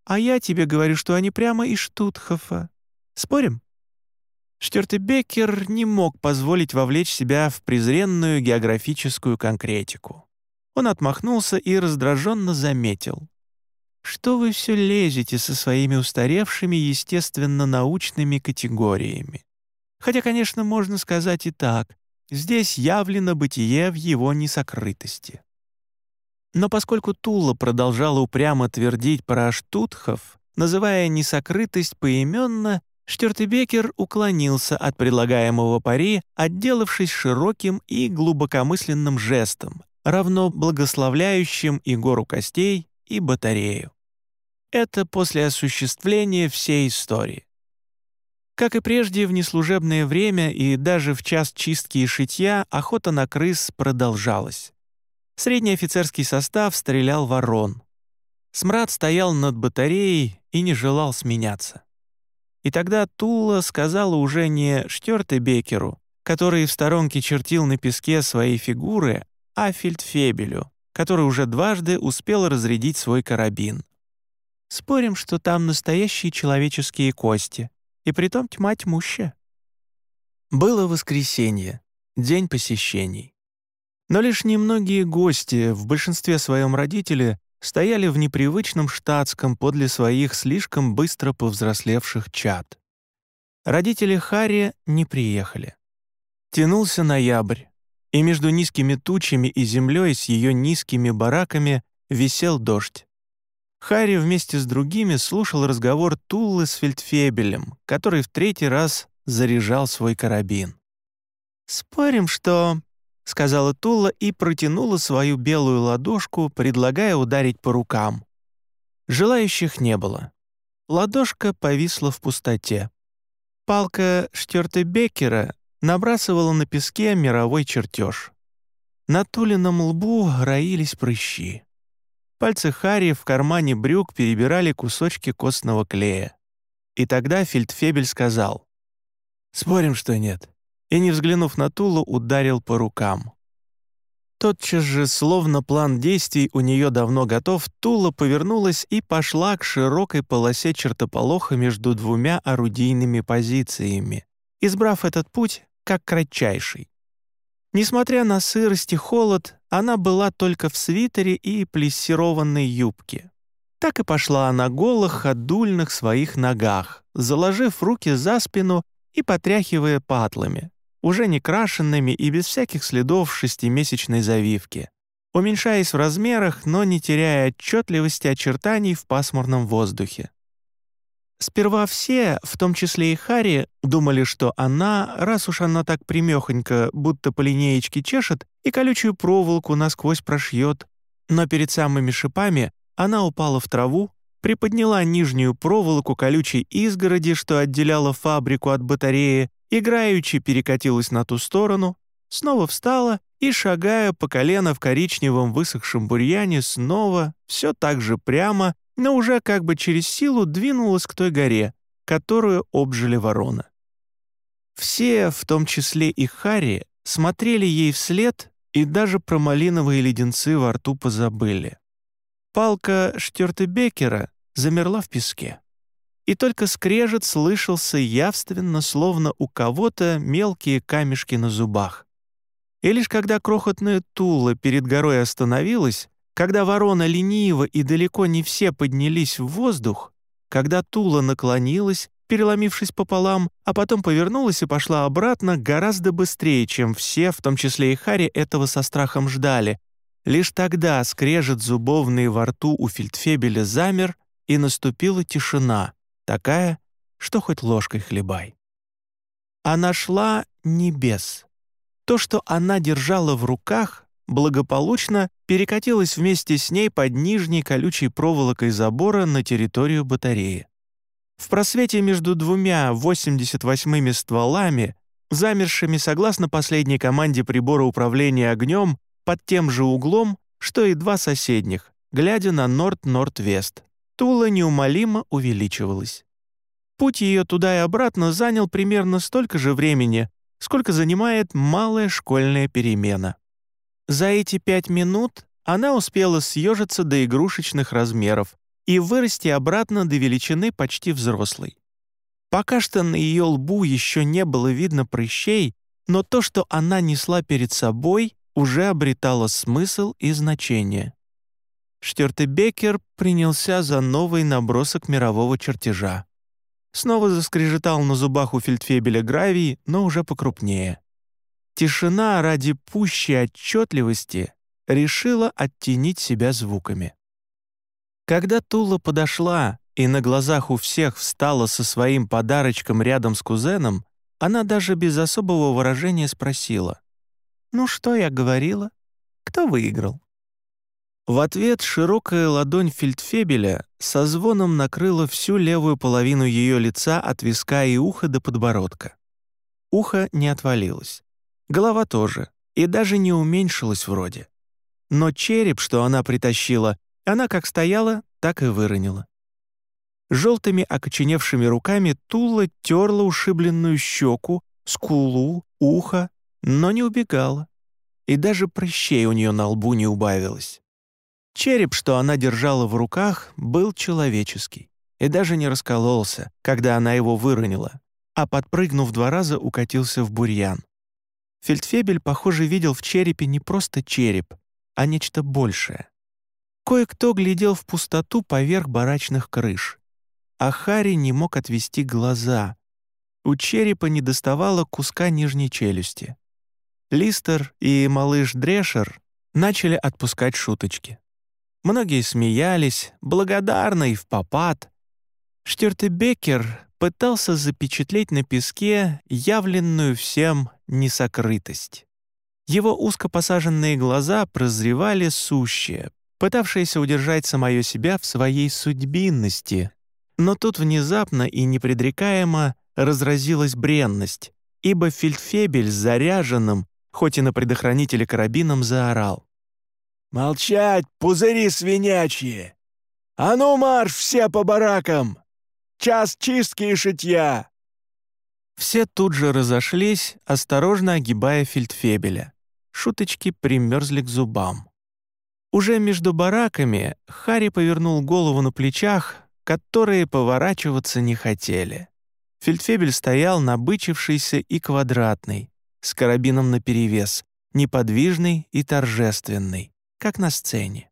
«А я тебе говорю, что они прямо из Штутхофа. Спорим?» Штёртебекер не мог позволить вовлечь себя в презренную географическую конкретику. Он отмахнулся и раздраженно заметил. «Что вы все лезете со своими устаревшими естественно-научными категориями? Хотя, конечно, можно сказать и так. Здесь явлено бытие в его несокрытости. Но поскольку Тула продолжала упрямо твердить про Штутхов, называя несокрытость поименно, Штёртебекер уклонился от предлагаемого пари, отделавшись широким и глубокомысленным жестом, равно благословляющим и гору костей, и батарею. Это после осуществления всей истории. Как и прежде, в неслужебное время и даже в час чистки и шитья охота на крыс продолжалась. Средний офицерский состав стрелял ворон. Смрад стоял над батареей и не желал сменяться. И тогда Тула сказала уже не Штёртебекеру, который в сторонке чертил на песке свои фигуры, а Фельдфебелю, который уже дважды успел разрядить свой карабин. «Спорим, что там настоящие человеческие кости», и притом тьма тьмущая. Было воскресенье, день посещений. Но лишь немногие гости, в большинстве своем родители, стояли в непривычном штатском подле своих слишком быстро повзрослевших чад. Родители Харри не приехали. Тянулся ноябрь, и между низкими тучами и землей с ее низкими бараками висел дождь. Харри вместе с другими слушал разговор Туллы с Фельдфебелем, который в третий раз заряжал свой карабин. «Спорим, что...» — сказала Тула и протянула свою белую ладошку, предлагая ударить по рукам. Желающих не было. Ладошка повисла в пустоте. Палка Штёртебекера набрасывала на песке мировой чертеж. На Тулином лбу роились прыщи. Пальцы Харри в кармане брюк перебирали кусочки костного клея. И тогда Фельдфебель сказал «Спорим, что нет», и, не взглянув на Тулу, ударил по рукам. Тотчас же, словно план действий у нее давно готов, Тула повернулась и пошла к широкой полосе чертополоха между двумя орудийными позициями, избрав этот путь как кратчайший. Несмотря на сырость и холод, она была только в свитере и плессированной юбке. Так и пошла на голых, ходульных своих ногах, заложив руки за спину и потряхивая патлами, уже не крашенными и без всяких следов шестимесячной завивки, уменьшаясь в размерах, но не теряя отчетливости очертаний в пасмурном воздухе. Сперва все, в том числе и Харри, думали, что она, раз уж она так примехонько, будто по линеечке чешет, и колючую проволоку насквозь прошьет, но перед самыми шипами она упала в траву, приподняла нижнюю проволоку колючей изгороди, что отделяла фабрику от батареи, играючи перекатилась на ту сторону, снова встала и, шагая по колено в коричневом высохшем бурьяне, снова, все так же прямо, но уже как бы через силу двинулась к той горе, которую обжили ворона. Все, в том числе и Харри, смотрели ей вслед и даже про малиновые леденцы во рту позабыли. Палка Штёртебекера замерла в песке. И только скрежет слышался явственно, словно у кого-то мелкие камешки на зубах. И лишь когда крохотная тула перед горой остановилась, когда ворона лениво и далеко не все поднялись в воздух, когда Тула наклонилась, переломившись пополам, а потом повернулась и пошла обратно гораздо быстрее, чем все, в том числе и Хари, этого со страхом ждали. Лишь тогда скрежет зубовный во рту у фельдфебеля замер, и наступила тишина, такая, что хоть ложкой хлебай. Она шла небес. То, что она держала в руках, благополучно перекатилась вместе с ней под нижней колючей проволокой забора на территорию батареи. В просвете между двумя 88-ми стволами, замершими согласно последней команде прибора управления огнем, под тем же углом, что и два соседних, глядя на норд-норд-вест, Тула неумолимо увеличивалась. Путь ее туда и обратно занял примерно столько же времени, сколько занимает малая школьная перемена. За эти пять минут она успела съежиться до игрушечных размеров и вырасти обратно до величины почти взрослой. Пока что на ее лбу еще не было видно прыщей, но то, что она несла перед собой, уже обретало смысл и значение. Штёртебекер принялся за новый набросок мирового чертежа. Снова заскрежетал на зубах у фельдфебеля гравий, но уже покрупнее. Тишина ради пущей отчетливости решила оттенить себя звуками. Когда Тула подошла и на глазах у всех встала со своим подарочком рядом с кузеном, она даже без особого выражения спросила. «Ну что я говорила? Кто выиграл?» В ответ широкая ладонь фельдфебеля со звоном накрыла всю левую половину ее лица от виска и уха до подбородка. Ухо не отвалилось. Голова тоже, и даже не уменьшилась вроде. Но череп, что она притащила, она как стояла, так и выронила. Желтыми окоченевшими руками Тула терла ушибленную щеку, скулу, ухо, но не убегала. И даже прыщей у нее на лбу не убавилось. Череп, что она держала в руках, был человеческий и даже не раскололся, когда она его выронила, а, подпрыгнув два раза, укатился в бурьян. Фельдфебель, похоже, видел в черепе не просто череп, а нечто большее. Кое-кто глядел в пустоту поверх барачных крыш, а Харри не мог отвести глаза. У черепа не доставало куска нижней челюсти. Листер и малыш Дрешер начали отпускать шуточки. Многие смеялись, благодарно и в попад. Штюртебекер пытался запечатлеть на песке явленную всем несокрытость. Его узко посаженные глаза прозревали сущее, пытавшиеся удержать самое себя в своей судьбинности. Но тут внезапно и непредрекаемо разразилась бренность, ибо фельдфебель с заряженным, хоть и на предохранителе карабином, заорал. «Молчать, пузыри свинячьи! А ну марш все по баракам! Час чистки и шитья!» Все тут же разошлись, осторожно огибая фельдфебеля. Шуточки примерзли к зубам. Уже между бараками Харри повернул голову на плечах, которые поворачиваться не хотели. Фельдфебель стоял набычившийся и квадратный, с карабином наперевес, неподвижный и торжественный, как на сцене.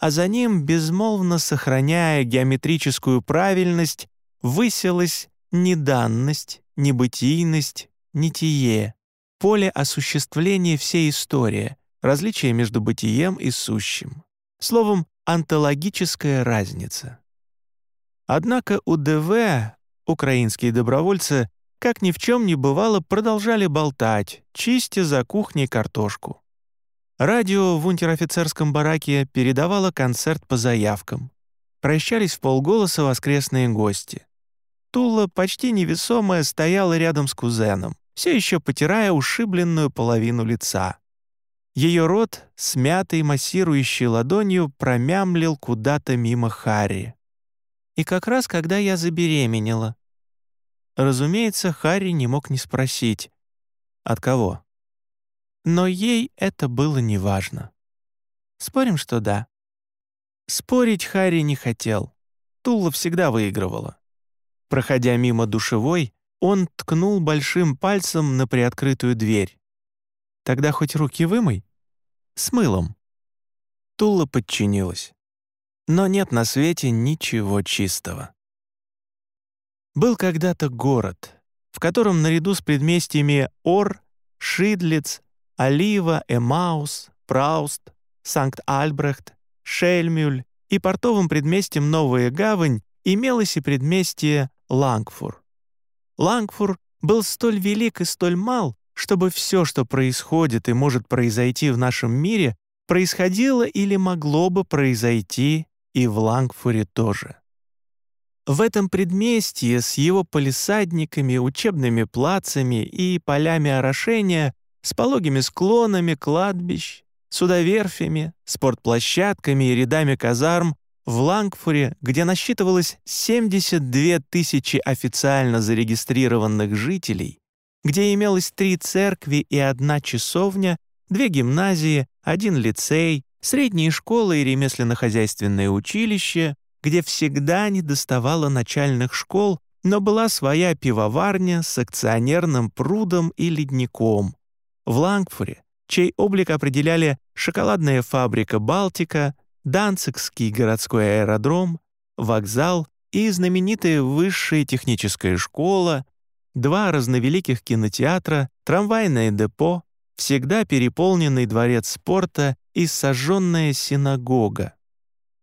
А за ним, безмолвно сохраняя геометрическую правильность, высилась неданность, небытийность, нитие, поле осуществления всей истории, различие между бытием и сущим. Словом, онтологическая разница. Однако у ДВ, украинские добровольцы, как ни в чем не бывало, продолжали болтать, чистя за кухней картошку. Радио в унтер-офицерском бараке передавало концерт по заявкам. Прощались в полголоса воскресные гости. Тула, почти невесомая, стояла рядом с кузеном, все еще потирая ушибленную половину лица. Ее рот, смятый, массирующий ладонью, промямлил куда-то мимо Харри. И как раз когда я забеременела. Разумеется, Харри не мог не спросить. От кого? Но ей это было неважно. Спорим, что да. Спорить Харри не хотел. Тула всегда выигрывала. Проходя мимо душевой, он ткнул большим пальцем на приоткрытую дверь. «Тогда хоть руки вымой. С мылом». Тула подчинилась. Но нет на свете ничего чистого. Был когда-то город, в котором наряду с предместьями Ор, Шидлиц, Олива, Эмаус, Прауст, Санкт-Альбрехт, Шельмюль и портовым предместьем Новая Гавань имелось и предместье Лангфур. Лангфур был столь велик и столь мал, чтобы все, что происходит и может произойти в нашем мире, происходило или могло бы произойти и в Лангфуре тоже. В этом предместье с его полисадниками, учебными плацами и полями орошения, с пологими склонами кладбищ, судоверфями, спортплощадками и рядами казарм, в Лангфуре, где насчитывалось 72 тысячи официально зарегистрированных жителей, где имелось три церкви и одна часовня, две гимназии, один лицей, средние школы и ремесленно-хозяйственное училище, где всегда не доставало начальных школ, но была своя пивоварня с акционерным прудом и ледником. В Лангфуре, чей облик определяли шоколадная фабрика «Балтика», Данцигский городской аэродром, вокзал и знаменитая высшая техническая школа, два разновеликих кинотеатра, трамвайное депо, всегда переполненный дворец спорта и сожженная синагога.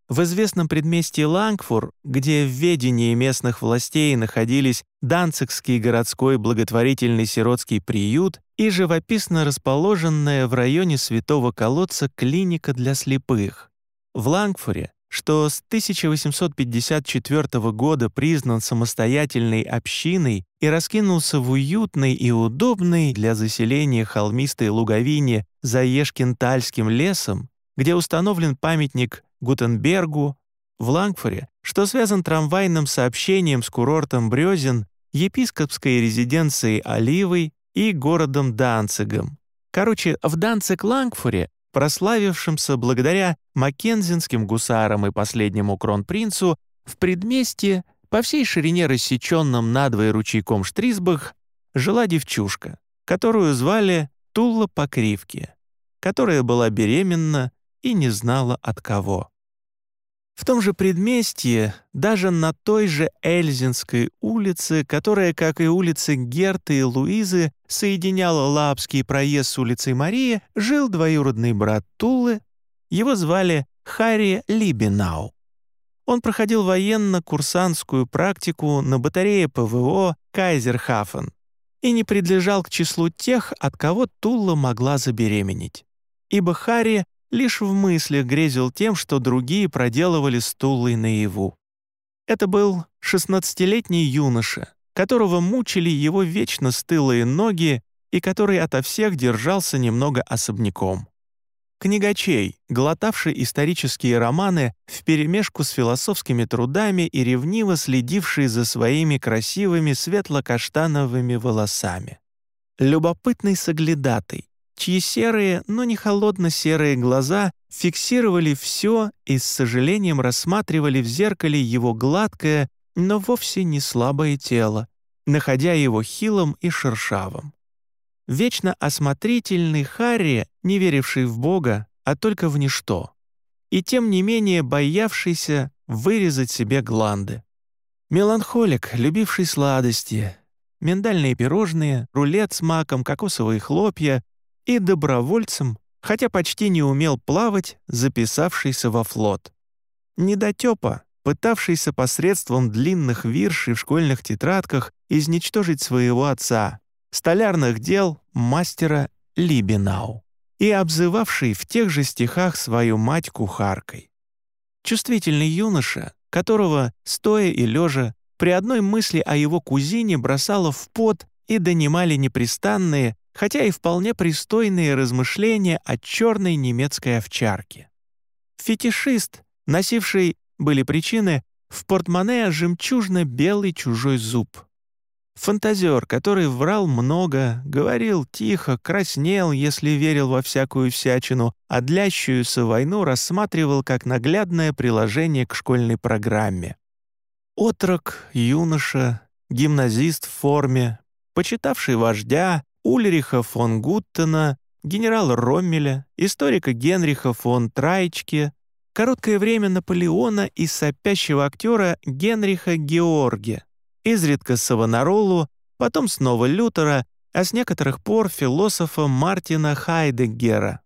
В известном предместье Лангфур, где в ведении местных властей находились Данцигский городской благотворительный сиротский приют и живописно расположенная в районе Святого Колодца клиника для слепых. В Лангфуре, что с 1854 года признан самостоятельной общиной и раскинулся в уютной и удобной для заселения холмистой луговине за Ешкентальским лесом, где установлен памятник Гутенбергу, в Лангфоре, что связан трамвайным сообщением с курортом Брёзен, епископской резиденцией Оливой и городом Данцигом. Короче, в Данциг-Лангфоре, прославившемся благодаря маккензинским гусарам и последнему кронпринцу, в предместье, по всей ширине рассеченном надвое ручейком Штрисбах, жила девчушка, которую звали Тула Покривки, которая была беременна и не знала от кого. В том же предместье, даже на той же Эльзинской улице, которая, как и улицы Герты и Луизы, соединяла Лапский проезд с улицей Марии, жил двоюродный брат Тулы. Его звали Харри Либенау. Он проходил военно-курсантскую практику на батарее ПВО «Кайзерхафен» и не принадлежал к числу тех, от кого Тула могла забеременеть. Ибо Харри лишь в мыслях грезил тем, что другие проделывали стулой наяву. Это был шестнадцатилетний юноша, которого мучили его вечно стылые ноги и который ото всех держался немного особняком. Книгачей, глотавший исторические романы вперемешку с философскими трудами и ревниво следивший за своими красивыми светло-каштановыми волосами. Любопытный соглядатый, чьи серые, но не холодно-серые глаза фиксировали все и с сожалением рассматривали в зеркале его гладкое, но вовсе не слабое тело, находя его хилым и шершавым. вечно осмотрительный Харри, не веривший в Бога, а только в ничто, и тем не менее боявшийся вырезать себе гланды. Меланхолик, любивший сладости, миндальные пирожные, рулет с маком, кокосовые хлопья и добровольцем, хотя почти не умел плавать, записавшийся во флот. Недотёпа, пытавшийся посредством длинных виршей в школьных тетрадках изничтожить своего отца, столярных дел мастера Либинау, и обзывавший в тех же стихах свою мать кухаркой. Чувствительный юноша, которого, стоя и лежа, при одной мысли о его кузине бросало в пот и донимали непрестанные, хотя и вполне пристойные размышления о черной немецкой овчарке. Фетишист, носивший, были причины, в портмоне жемчужно-белый чужой зуб. Фантазер, который врал много, говорил тихо, краснел, если верил во всякую всячину, а длящуюся войну рассматривал как наглядное приложение к школьной программе. Отрок, юноша, гимназист в форме, почитавший вождя, Ульриха фон Гуттена, генерала Роммеля, историка Генриха фон Трайчке, короткое время Наполеона и сопящего актера Генриха Георге, изредка Савонаролу, потом снова Лютера, а с некоторых пор философа Мартина Хайдеггера.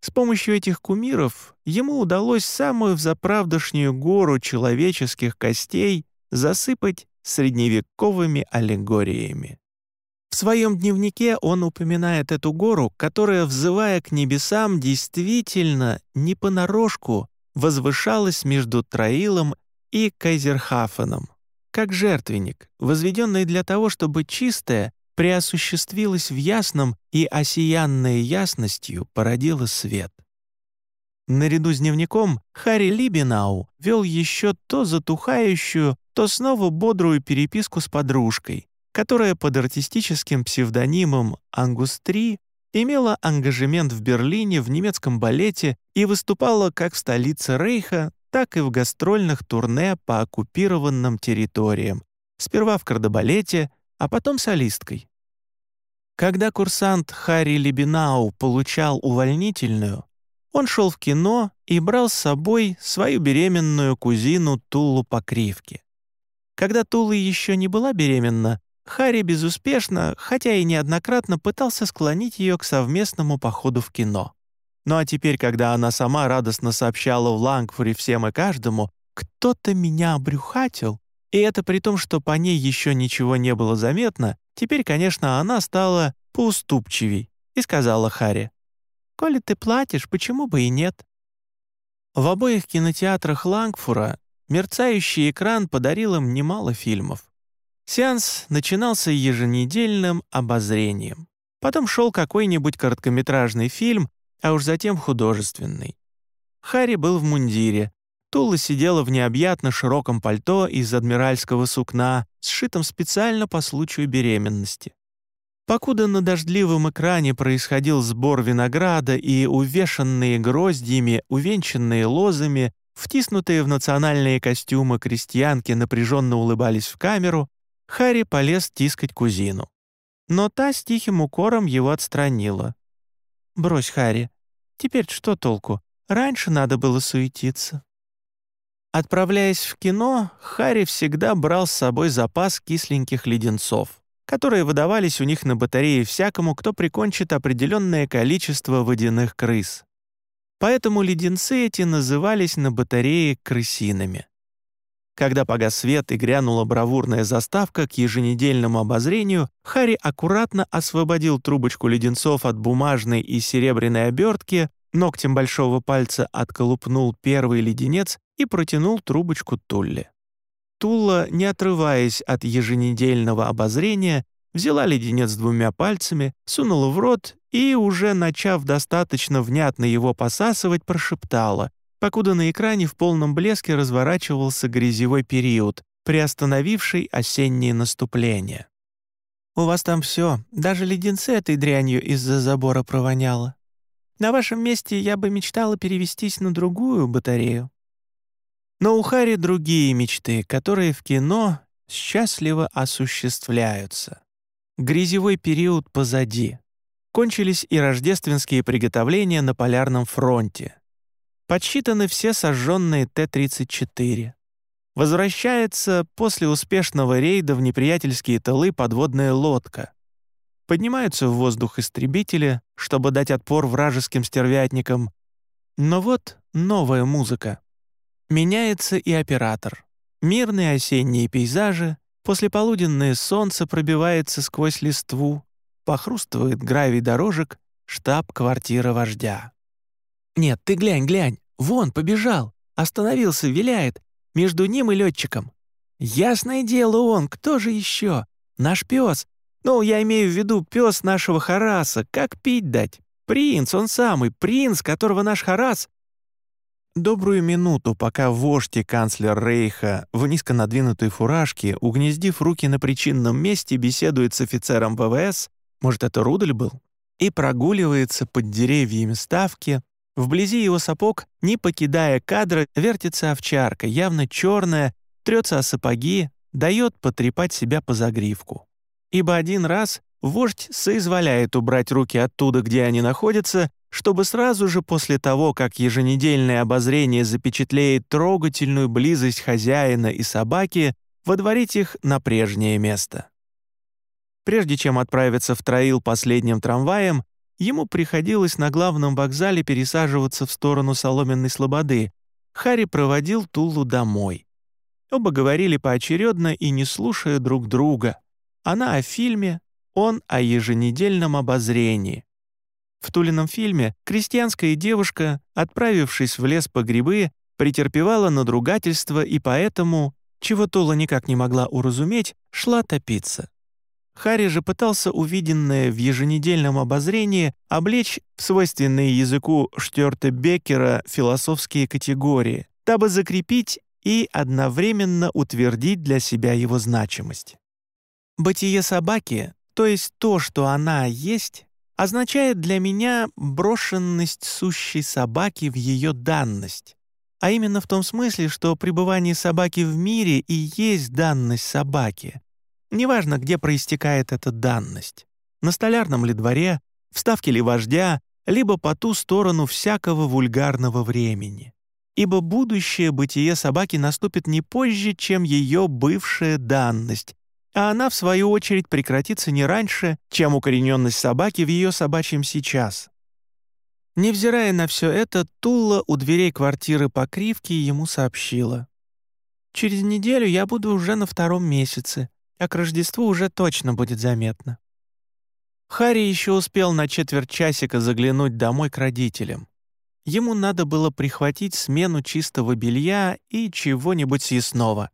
С помощью этих кумиров ему удалось самую взаправдошнюю гору человеческих костей засыпать средневековыми аллегориями. В своем дневнике он упоминает эту гору, которая, взывая к небесам, действительно, не понарошку, возвышалась между Троилом и Кайзерхафеном, как жертвенник, возведенный для того, чтобы чистое преосуществилось в ясном и осиянное ясностью породило свет. Наряду с дневником Харри Либинау вел еще то затухающую, то снова бодрую переписку с подружкой, которая под артистическим псевдонимом «Ангус-3» имела ангажемент в Берлине в немецком балете и выступала как в столице Рейха, так и в гастрольных турне по оккупированным территориям, сперва в кардебалете, а потом солисткой. Когда курсант Харри Лебинау получал увольнительную, он шел в кино и брал с собой свою беременную кузину Тулу Покривки. Когда Тула еще не была беременна, Харри безуспешно, хотя и неоднократно пытался склонить ее к совместному походу в кино. Ну а теперь, когда она сама радостно сообщала в Лангфуре всем и каждому, «Кто-то меня обрюхатил», и это при том, что по ней еще ничего не было заметно, теперь, конечно, она стала поуступчивей и сказала Харри, «Коли ты платишь, почему бы и нет?» В обоих кинотеатрах Лангфура мерцающий экран подарил им немало фильмов. Сеанс начинался еженедельным обозрением. Потом шел какой-нибудь короткометражный фильм, а уж затем художественный. Харри был в мундире. Тула сидела в необъятно широком пальто из адмиральского сукна, сшитом специально по случаю беременности. Покуда на дождливом экране происходил сбор винограда и увешанные гроздьями, увенчанные лозами, втиснутые в национальные костюмы крестьянки напряженно улыбались в камеру, Харри полез тискать кузину. Но та с тихим укором его отстранила. «Брось, Харри. Теперь что толку? Раньше надо было суетиться». Отправляясь в кино, Харри всегда брал с собой запас кисленьких леденцов, которые выдавались у них на батарее всякому, кто прикончит определенное количество водяных крыс. Поэтому леденцы эти назывались на батарее крысинами. Когда погас свет и грянула бравурная заставка к еженедельному обозрению, Харри аккуратно освободил трубочку леденцов от бумажной и серебряной обертки, ногтем большого пальца отколупнул первый леденец и протянул трубочку Тулле. Тула, не отрываясь от еженедельного обозрения, взяла леденец двумя пальцами, сунула в рот и, уже начав достаточно внятно его посасывать, прошептала покуда на экране в полном блеске разворачивался грязевой период, приостановивший осеннее наступление. «У вас там все, даже леденцы этой дрянью из-за забора провоняло. На вашем месте я бы мечтала перевестись на другую батарею». Но у Хари другие мечты, которые в кино счастливо осуществляются. Грязевой период позади. Кончились и рождественские приготовления на Полярном фронте. Подсчитаны все сожженные Т-34. Возвращается после успешного рейда в неприятельские тылы подводная лодка. Поднимаются в воздух истребители, чтобы дать отпор вражеским стервятникам. Но вот новая музыка. Меняется и оператор. Мирные осенние пейзажи, послеполуденное солнце пробивается сквозь листву, похрустывает гравий дорожек, штаб-квартира вождя. «Нет, ты глянь, глянь, вон, побежал, остановился, виляет, между ним и летчиком. Ясное дело он, кто же еще? Наш пес. Ну, я имею в виду пес нашего Хараса, как пить дать? Принц, он самый, принц, которого наш Харас Добрую минуту, пока вождь и канцлер Рейха в низко надвинутой фуражке, угнездив руки на причинном месте, беседует с офицером ВВС, может, это Рудель был, и прогуливается под деревьями ставки, вблизи его сапог, не покидая кадра, вертится овчарка, явно черная, трется о сапоги, дает потрепать себя по загривку. Ибо один раз вождь соизволяет убрать руки оттуда, где они находятся, чтобы сразу же после того, как еженедельное обозрение запечатлеет трогательную близость хозяина и собаки, водворить их на прежнее место. Прежде чем отправиться в Троил последним трамваем, ему приходилось на главном вокзале пересаживаться в сторону Соломенной Слободы. Харри проводил Тулу домой. Оба говорили поочередно и не слушая друг друга. Она о фильме, он о еженедельном обозрении. В Тулином фильме крестьянская девушка, отправившись в лес по грибы, претерпевала надругательство и поэтому, чего Тула никак не могла уразуметь, шла топиться. Харри же пытался увиденное в еженедельном обозрении облечь в свойственные языку Штёрта Беккера философские категории, дабы закрепить и одновременно утвердить для себя его значимость. Бытие собаки, то есть то, что она есть, означает для меня брошенность сущей собаки в ее данность. А именно в том смысле, что пребывание собаки в мире и есть данность собаки. Неважно, где проистекает эта данность. На столярном ли дворе, в ставке ли вождя, либо по ту сторону всякого вульгарного времени. Ибо будущее бытие собаки наступит не позже, чем ее бывшая данность, а она, в свою очередь, прекратится не раньше, чем укорененность собаки в ее собачьем сейчас. Невзирая на все это, Тула у дверей квартиры по кривке ему сообщила. «Через неделю я буду уже на втором месяце, а к Рождеству уже точно будет заметно». Харри еще успел на четверть часика заглянуть домой к родителям. Ему надо было прихватить смену чистого белья и чего-нибудь съестного.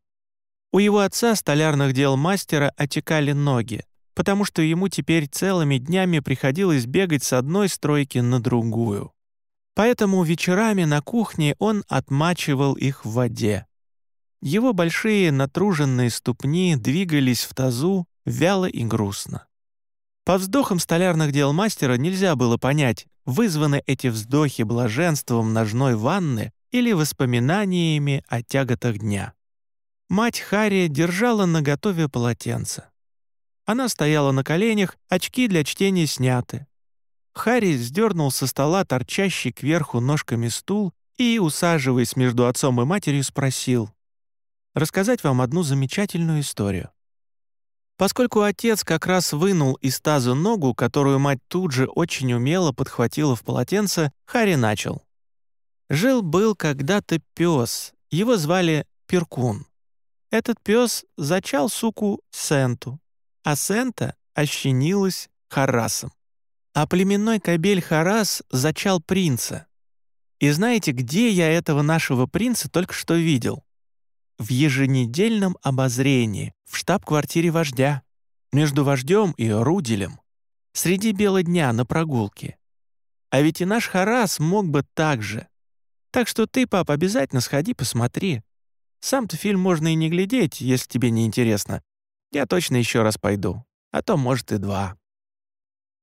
У его отца, столярных дел мастера, отекали ноги, потому что ему теперь целыми днями приходилось бегать с одной стройки на другую. Поэтому вечерами на кухне он отмачивал их в воде. Его большие натруженные ступни двигались в тазу вяло и грустно. По вздохам столярных дел мастера нельзя было понять, вызваны эти вздохи блаженством ножной ванны или воспоминаниями о тяготах дня. Мать Харри держала наготове полотенце. Она стояла на коленях, очки для чтения сняты. Харри сдернул со стола торчащий кверху ножками стул и, усаживаясь между отцом и матерью, спросил «Рассказать вам одну замечательную историю». Поскольку отец как раз вынул из таза ногу, которую мать тут же очень умело подхватила в полотенце, Харри начал. Жил-был когда-то пес, его звали Перкун. Этот пес зачал суку Сенту, а Сента ощенилась Харасом. А племенной кобель Харас зачал принца. И знаете, где я этого нашего принца только что видел? В еженедельном обозрении, в штаб-квартире вождя, между вождем и Руделем, среди бела дня на прогулке. А ведь и наш Харас мог бы так же. Так что ты, пап, обязательно сходи посмотри. Сам-то фильм можно и не глядеть, если тебе не интересно. Я точно еще раз пойду, а то, может, и два».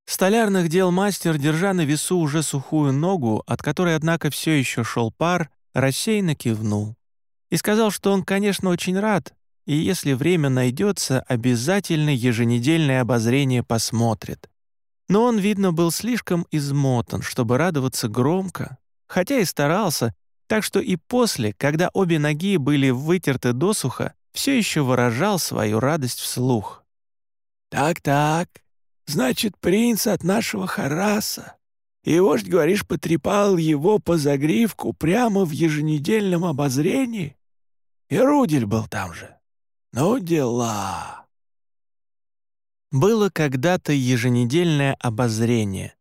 Столярных дел мастер, держа на весу уже сухую ногу, от которой, однако, все еще шел пар, рассеянно кивнул. И сказал, что он, конечно, очень рад, и если время найдется, обязательно еженедельное обозрение посмотрит. Но он, видно, был слишком измотан, чтобы радоваться громко, хотя и старался, так что и после, когда обе ноги были вытерты досуха, все еще выражал свою радость вслух. «Так-так, значит, принц от нашего Хараса. И вождь, говоришь, потрепал его по загривку прямо в еженедельном обозрении? И Рудель был там же. Ну, дела!» Было когда-то еженедельное обозрение.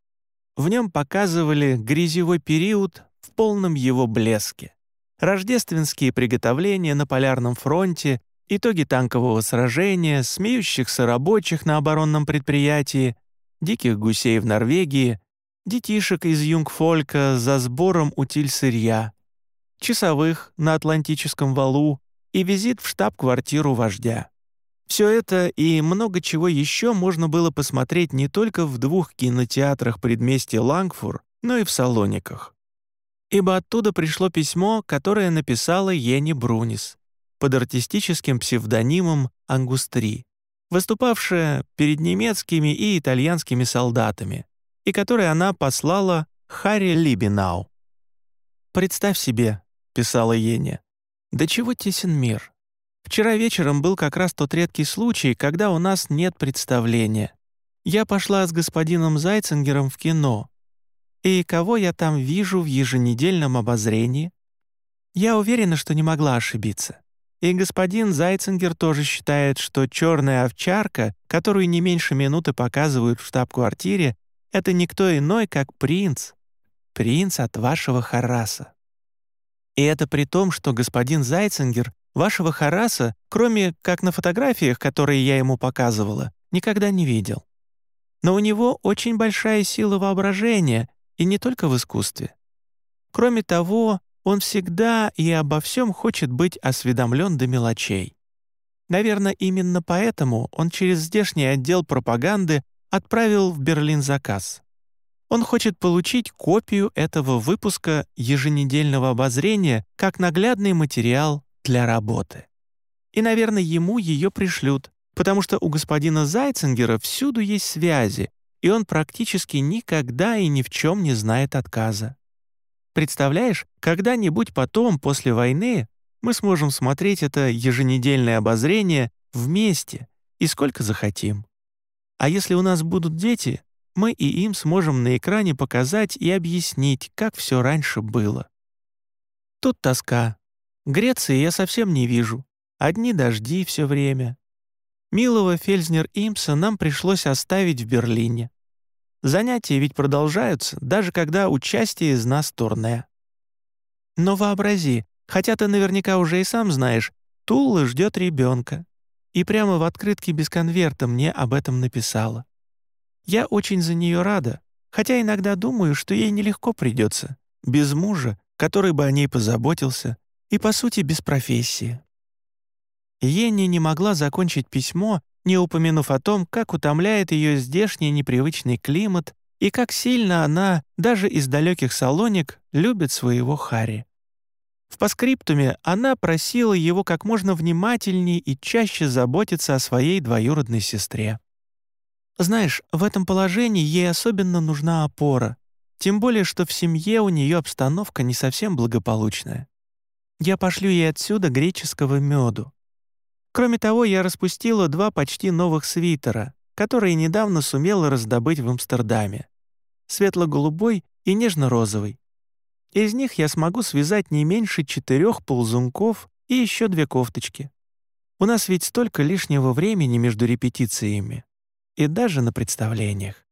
В нем показывали грязевой период в полном его блеске, рождественские приготовления на Полярном фронте, итоги танкового сражения, смеющихся рабочих на оборонном предприятии, диких гусей в Норвегии, детишек из Юнгфолька за сбором утиль-сырья, часовых на Атлантическом валу и визит в штаб-квартиру вождя. Все это и много чего еще можно было посмотреть не только в двух кинотеатрах предместья Лангфур, но и в Салониках. Ибо оттуда пришло письмо, которое написала Ени Брунис под артистическим псевдонимом Ангустри, выступавшая перед немецкими и итальянскими солдатами, и которое она послала Харри Либинау. «Представь себе», — писала Еня, — «до чего тесен мир, Вчера вечером был как раз тот редкий случай, когда у нас нет представления. Я пошла с господином Зайцингером в кино. И кого я там вижу в еженедельном обозрении? Я уверена, что не могла ошибиться. И господин Зайцингер тоже считает, что черная овчарка, которую не меньше минуты показывают в штаб-квартире, это никто иной, как принц. Принц от вашего Хараса. И это при том, что господин Зайцингер Вашего Хараса, кроме как на фотографиях, которые я ему показывала, никогда не видел. Но у него очень большая сила воображения, и не только в искусстве. Кроме того, он всегда и обо всем хочет быть осведомлен до мелочей. Наверное, именно поэтому он через здешний отдел пропаганды отправил в Берлин заказ. Он хочет получить копию этого выпуска еженедельного обозрения как наглядный материал для работы. И, наверное, ему ее пришлют, потому что у господина Зайцингера всюду есть связи, и он практически никогда и ни в чем не знает отказа. Представляешь, когда-нибудь потом, после войны, мы сможем смотреть это еженедельное обозрение вместе и сколько захотим. А если у нас будут дети, мы и им сможем на экране показать и объяснить, как все раньше было. Тут тоска, Греции я совсем не вижу. Одни дожди все время. Милого Фельзнер-Имса нам пришлось оставить в Берлине. Занятия ведь продолжаются, даже когда участие из нас турне. Но вообрази, хотя ты наверняка уже и сам знаешь, Тула ждет ребенка. И прямо в открытке без конверта мне об этом написала. Я очень за нее рада, хотя иногда думаю, что ей нелегко придется, без мужа, который бы о ней позаботился, и, по сути, без профессии. Енни не могла закончить письмо, не упомянув о том, как утомляет ее здешний непривычный климат и как сильно она, даже из далеких салоник, любит своего Хари. В паскриптуме она просила его как можно внимательнее и чаще заботиться о своей двоюродной сестре. Знаешь, в этом положении ей особенно нужна опора, тем более что в семье у нее обстановка не совсем благополучная. Я пошлю ей отсюда греческого меду. Кроме того, я распустила два почти новых свитера, которые недавно сумела раздобыть в Амстердаме. Светло-голубой и нежно-розовый. Из них я смогу связать не меньше четырех ползунков и еще две кофточки. У нас ведь столько лишнего времени между репетициями и даже на представлениях.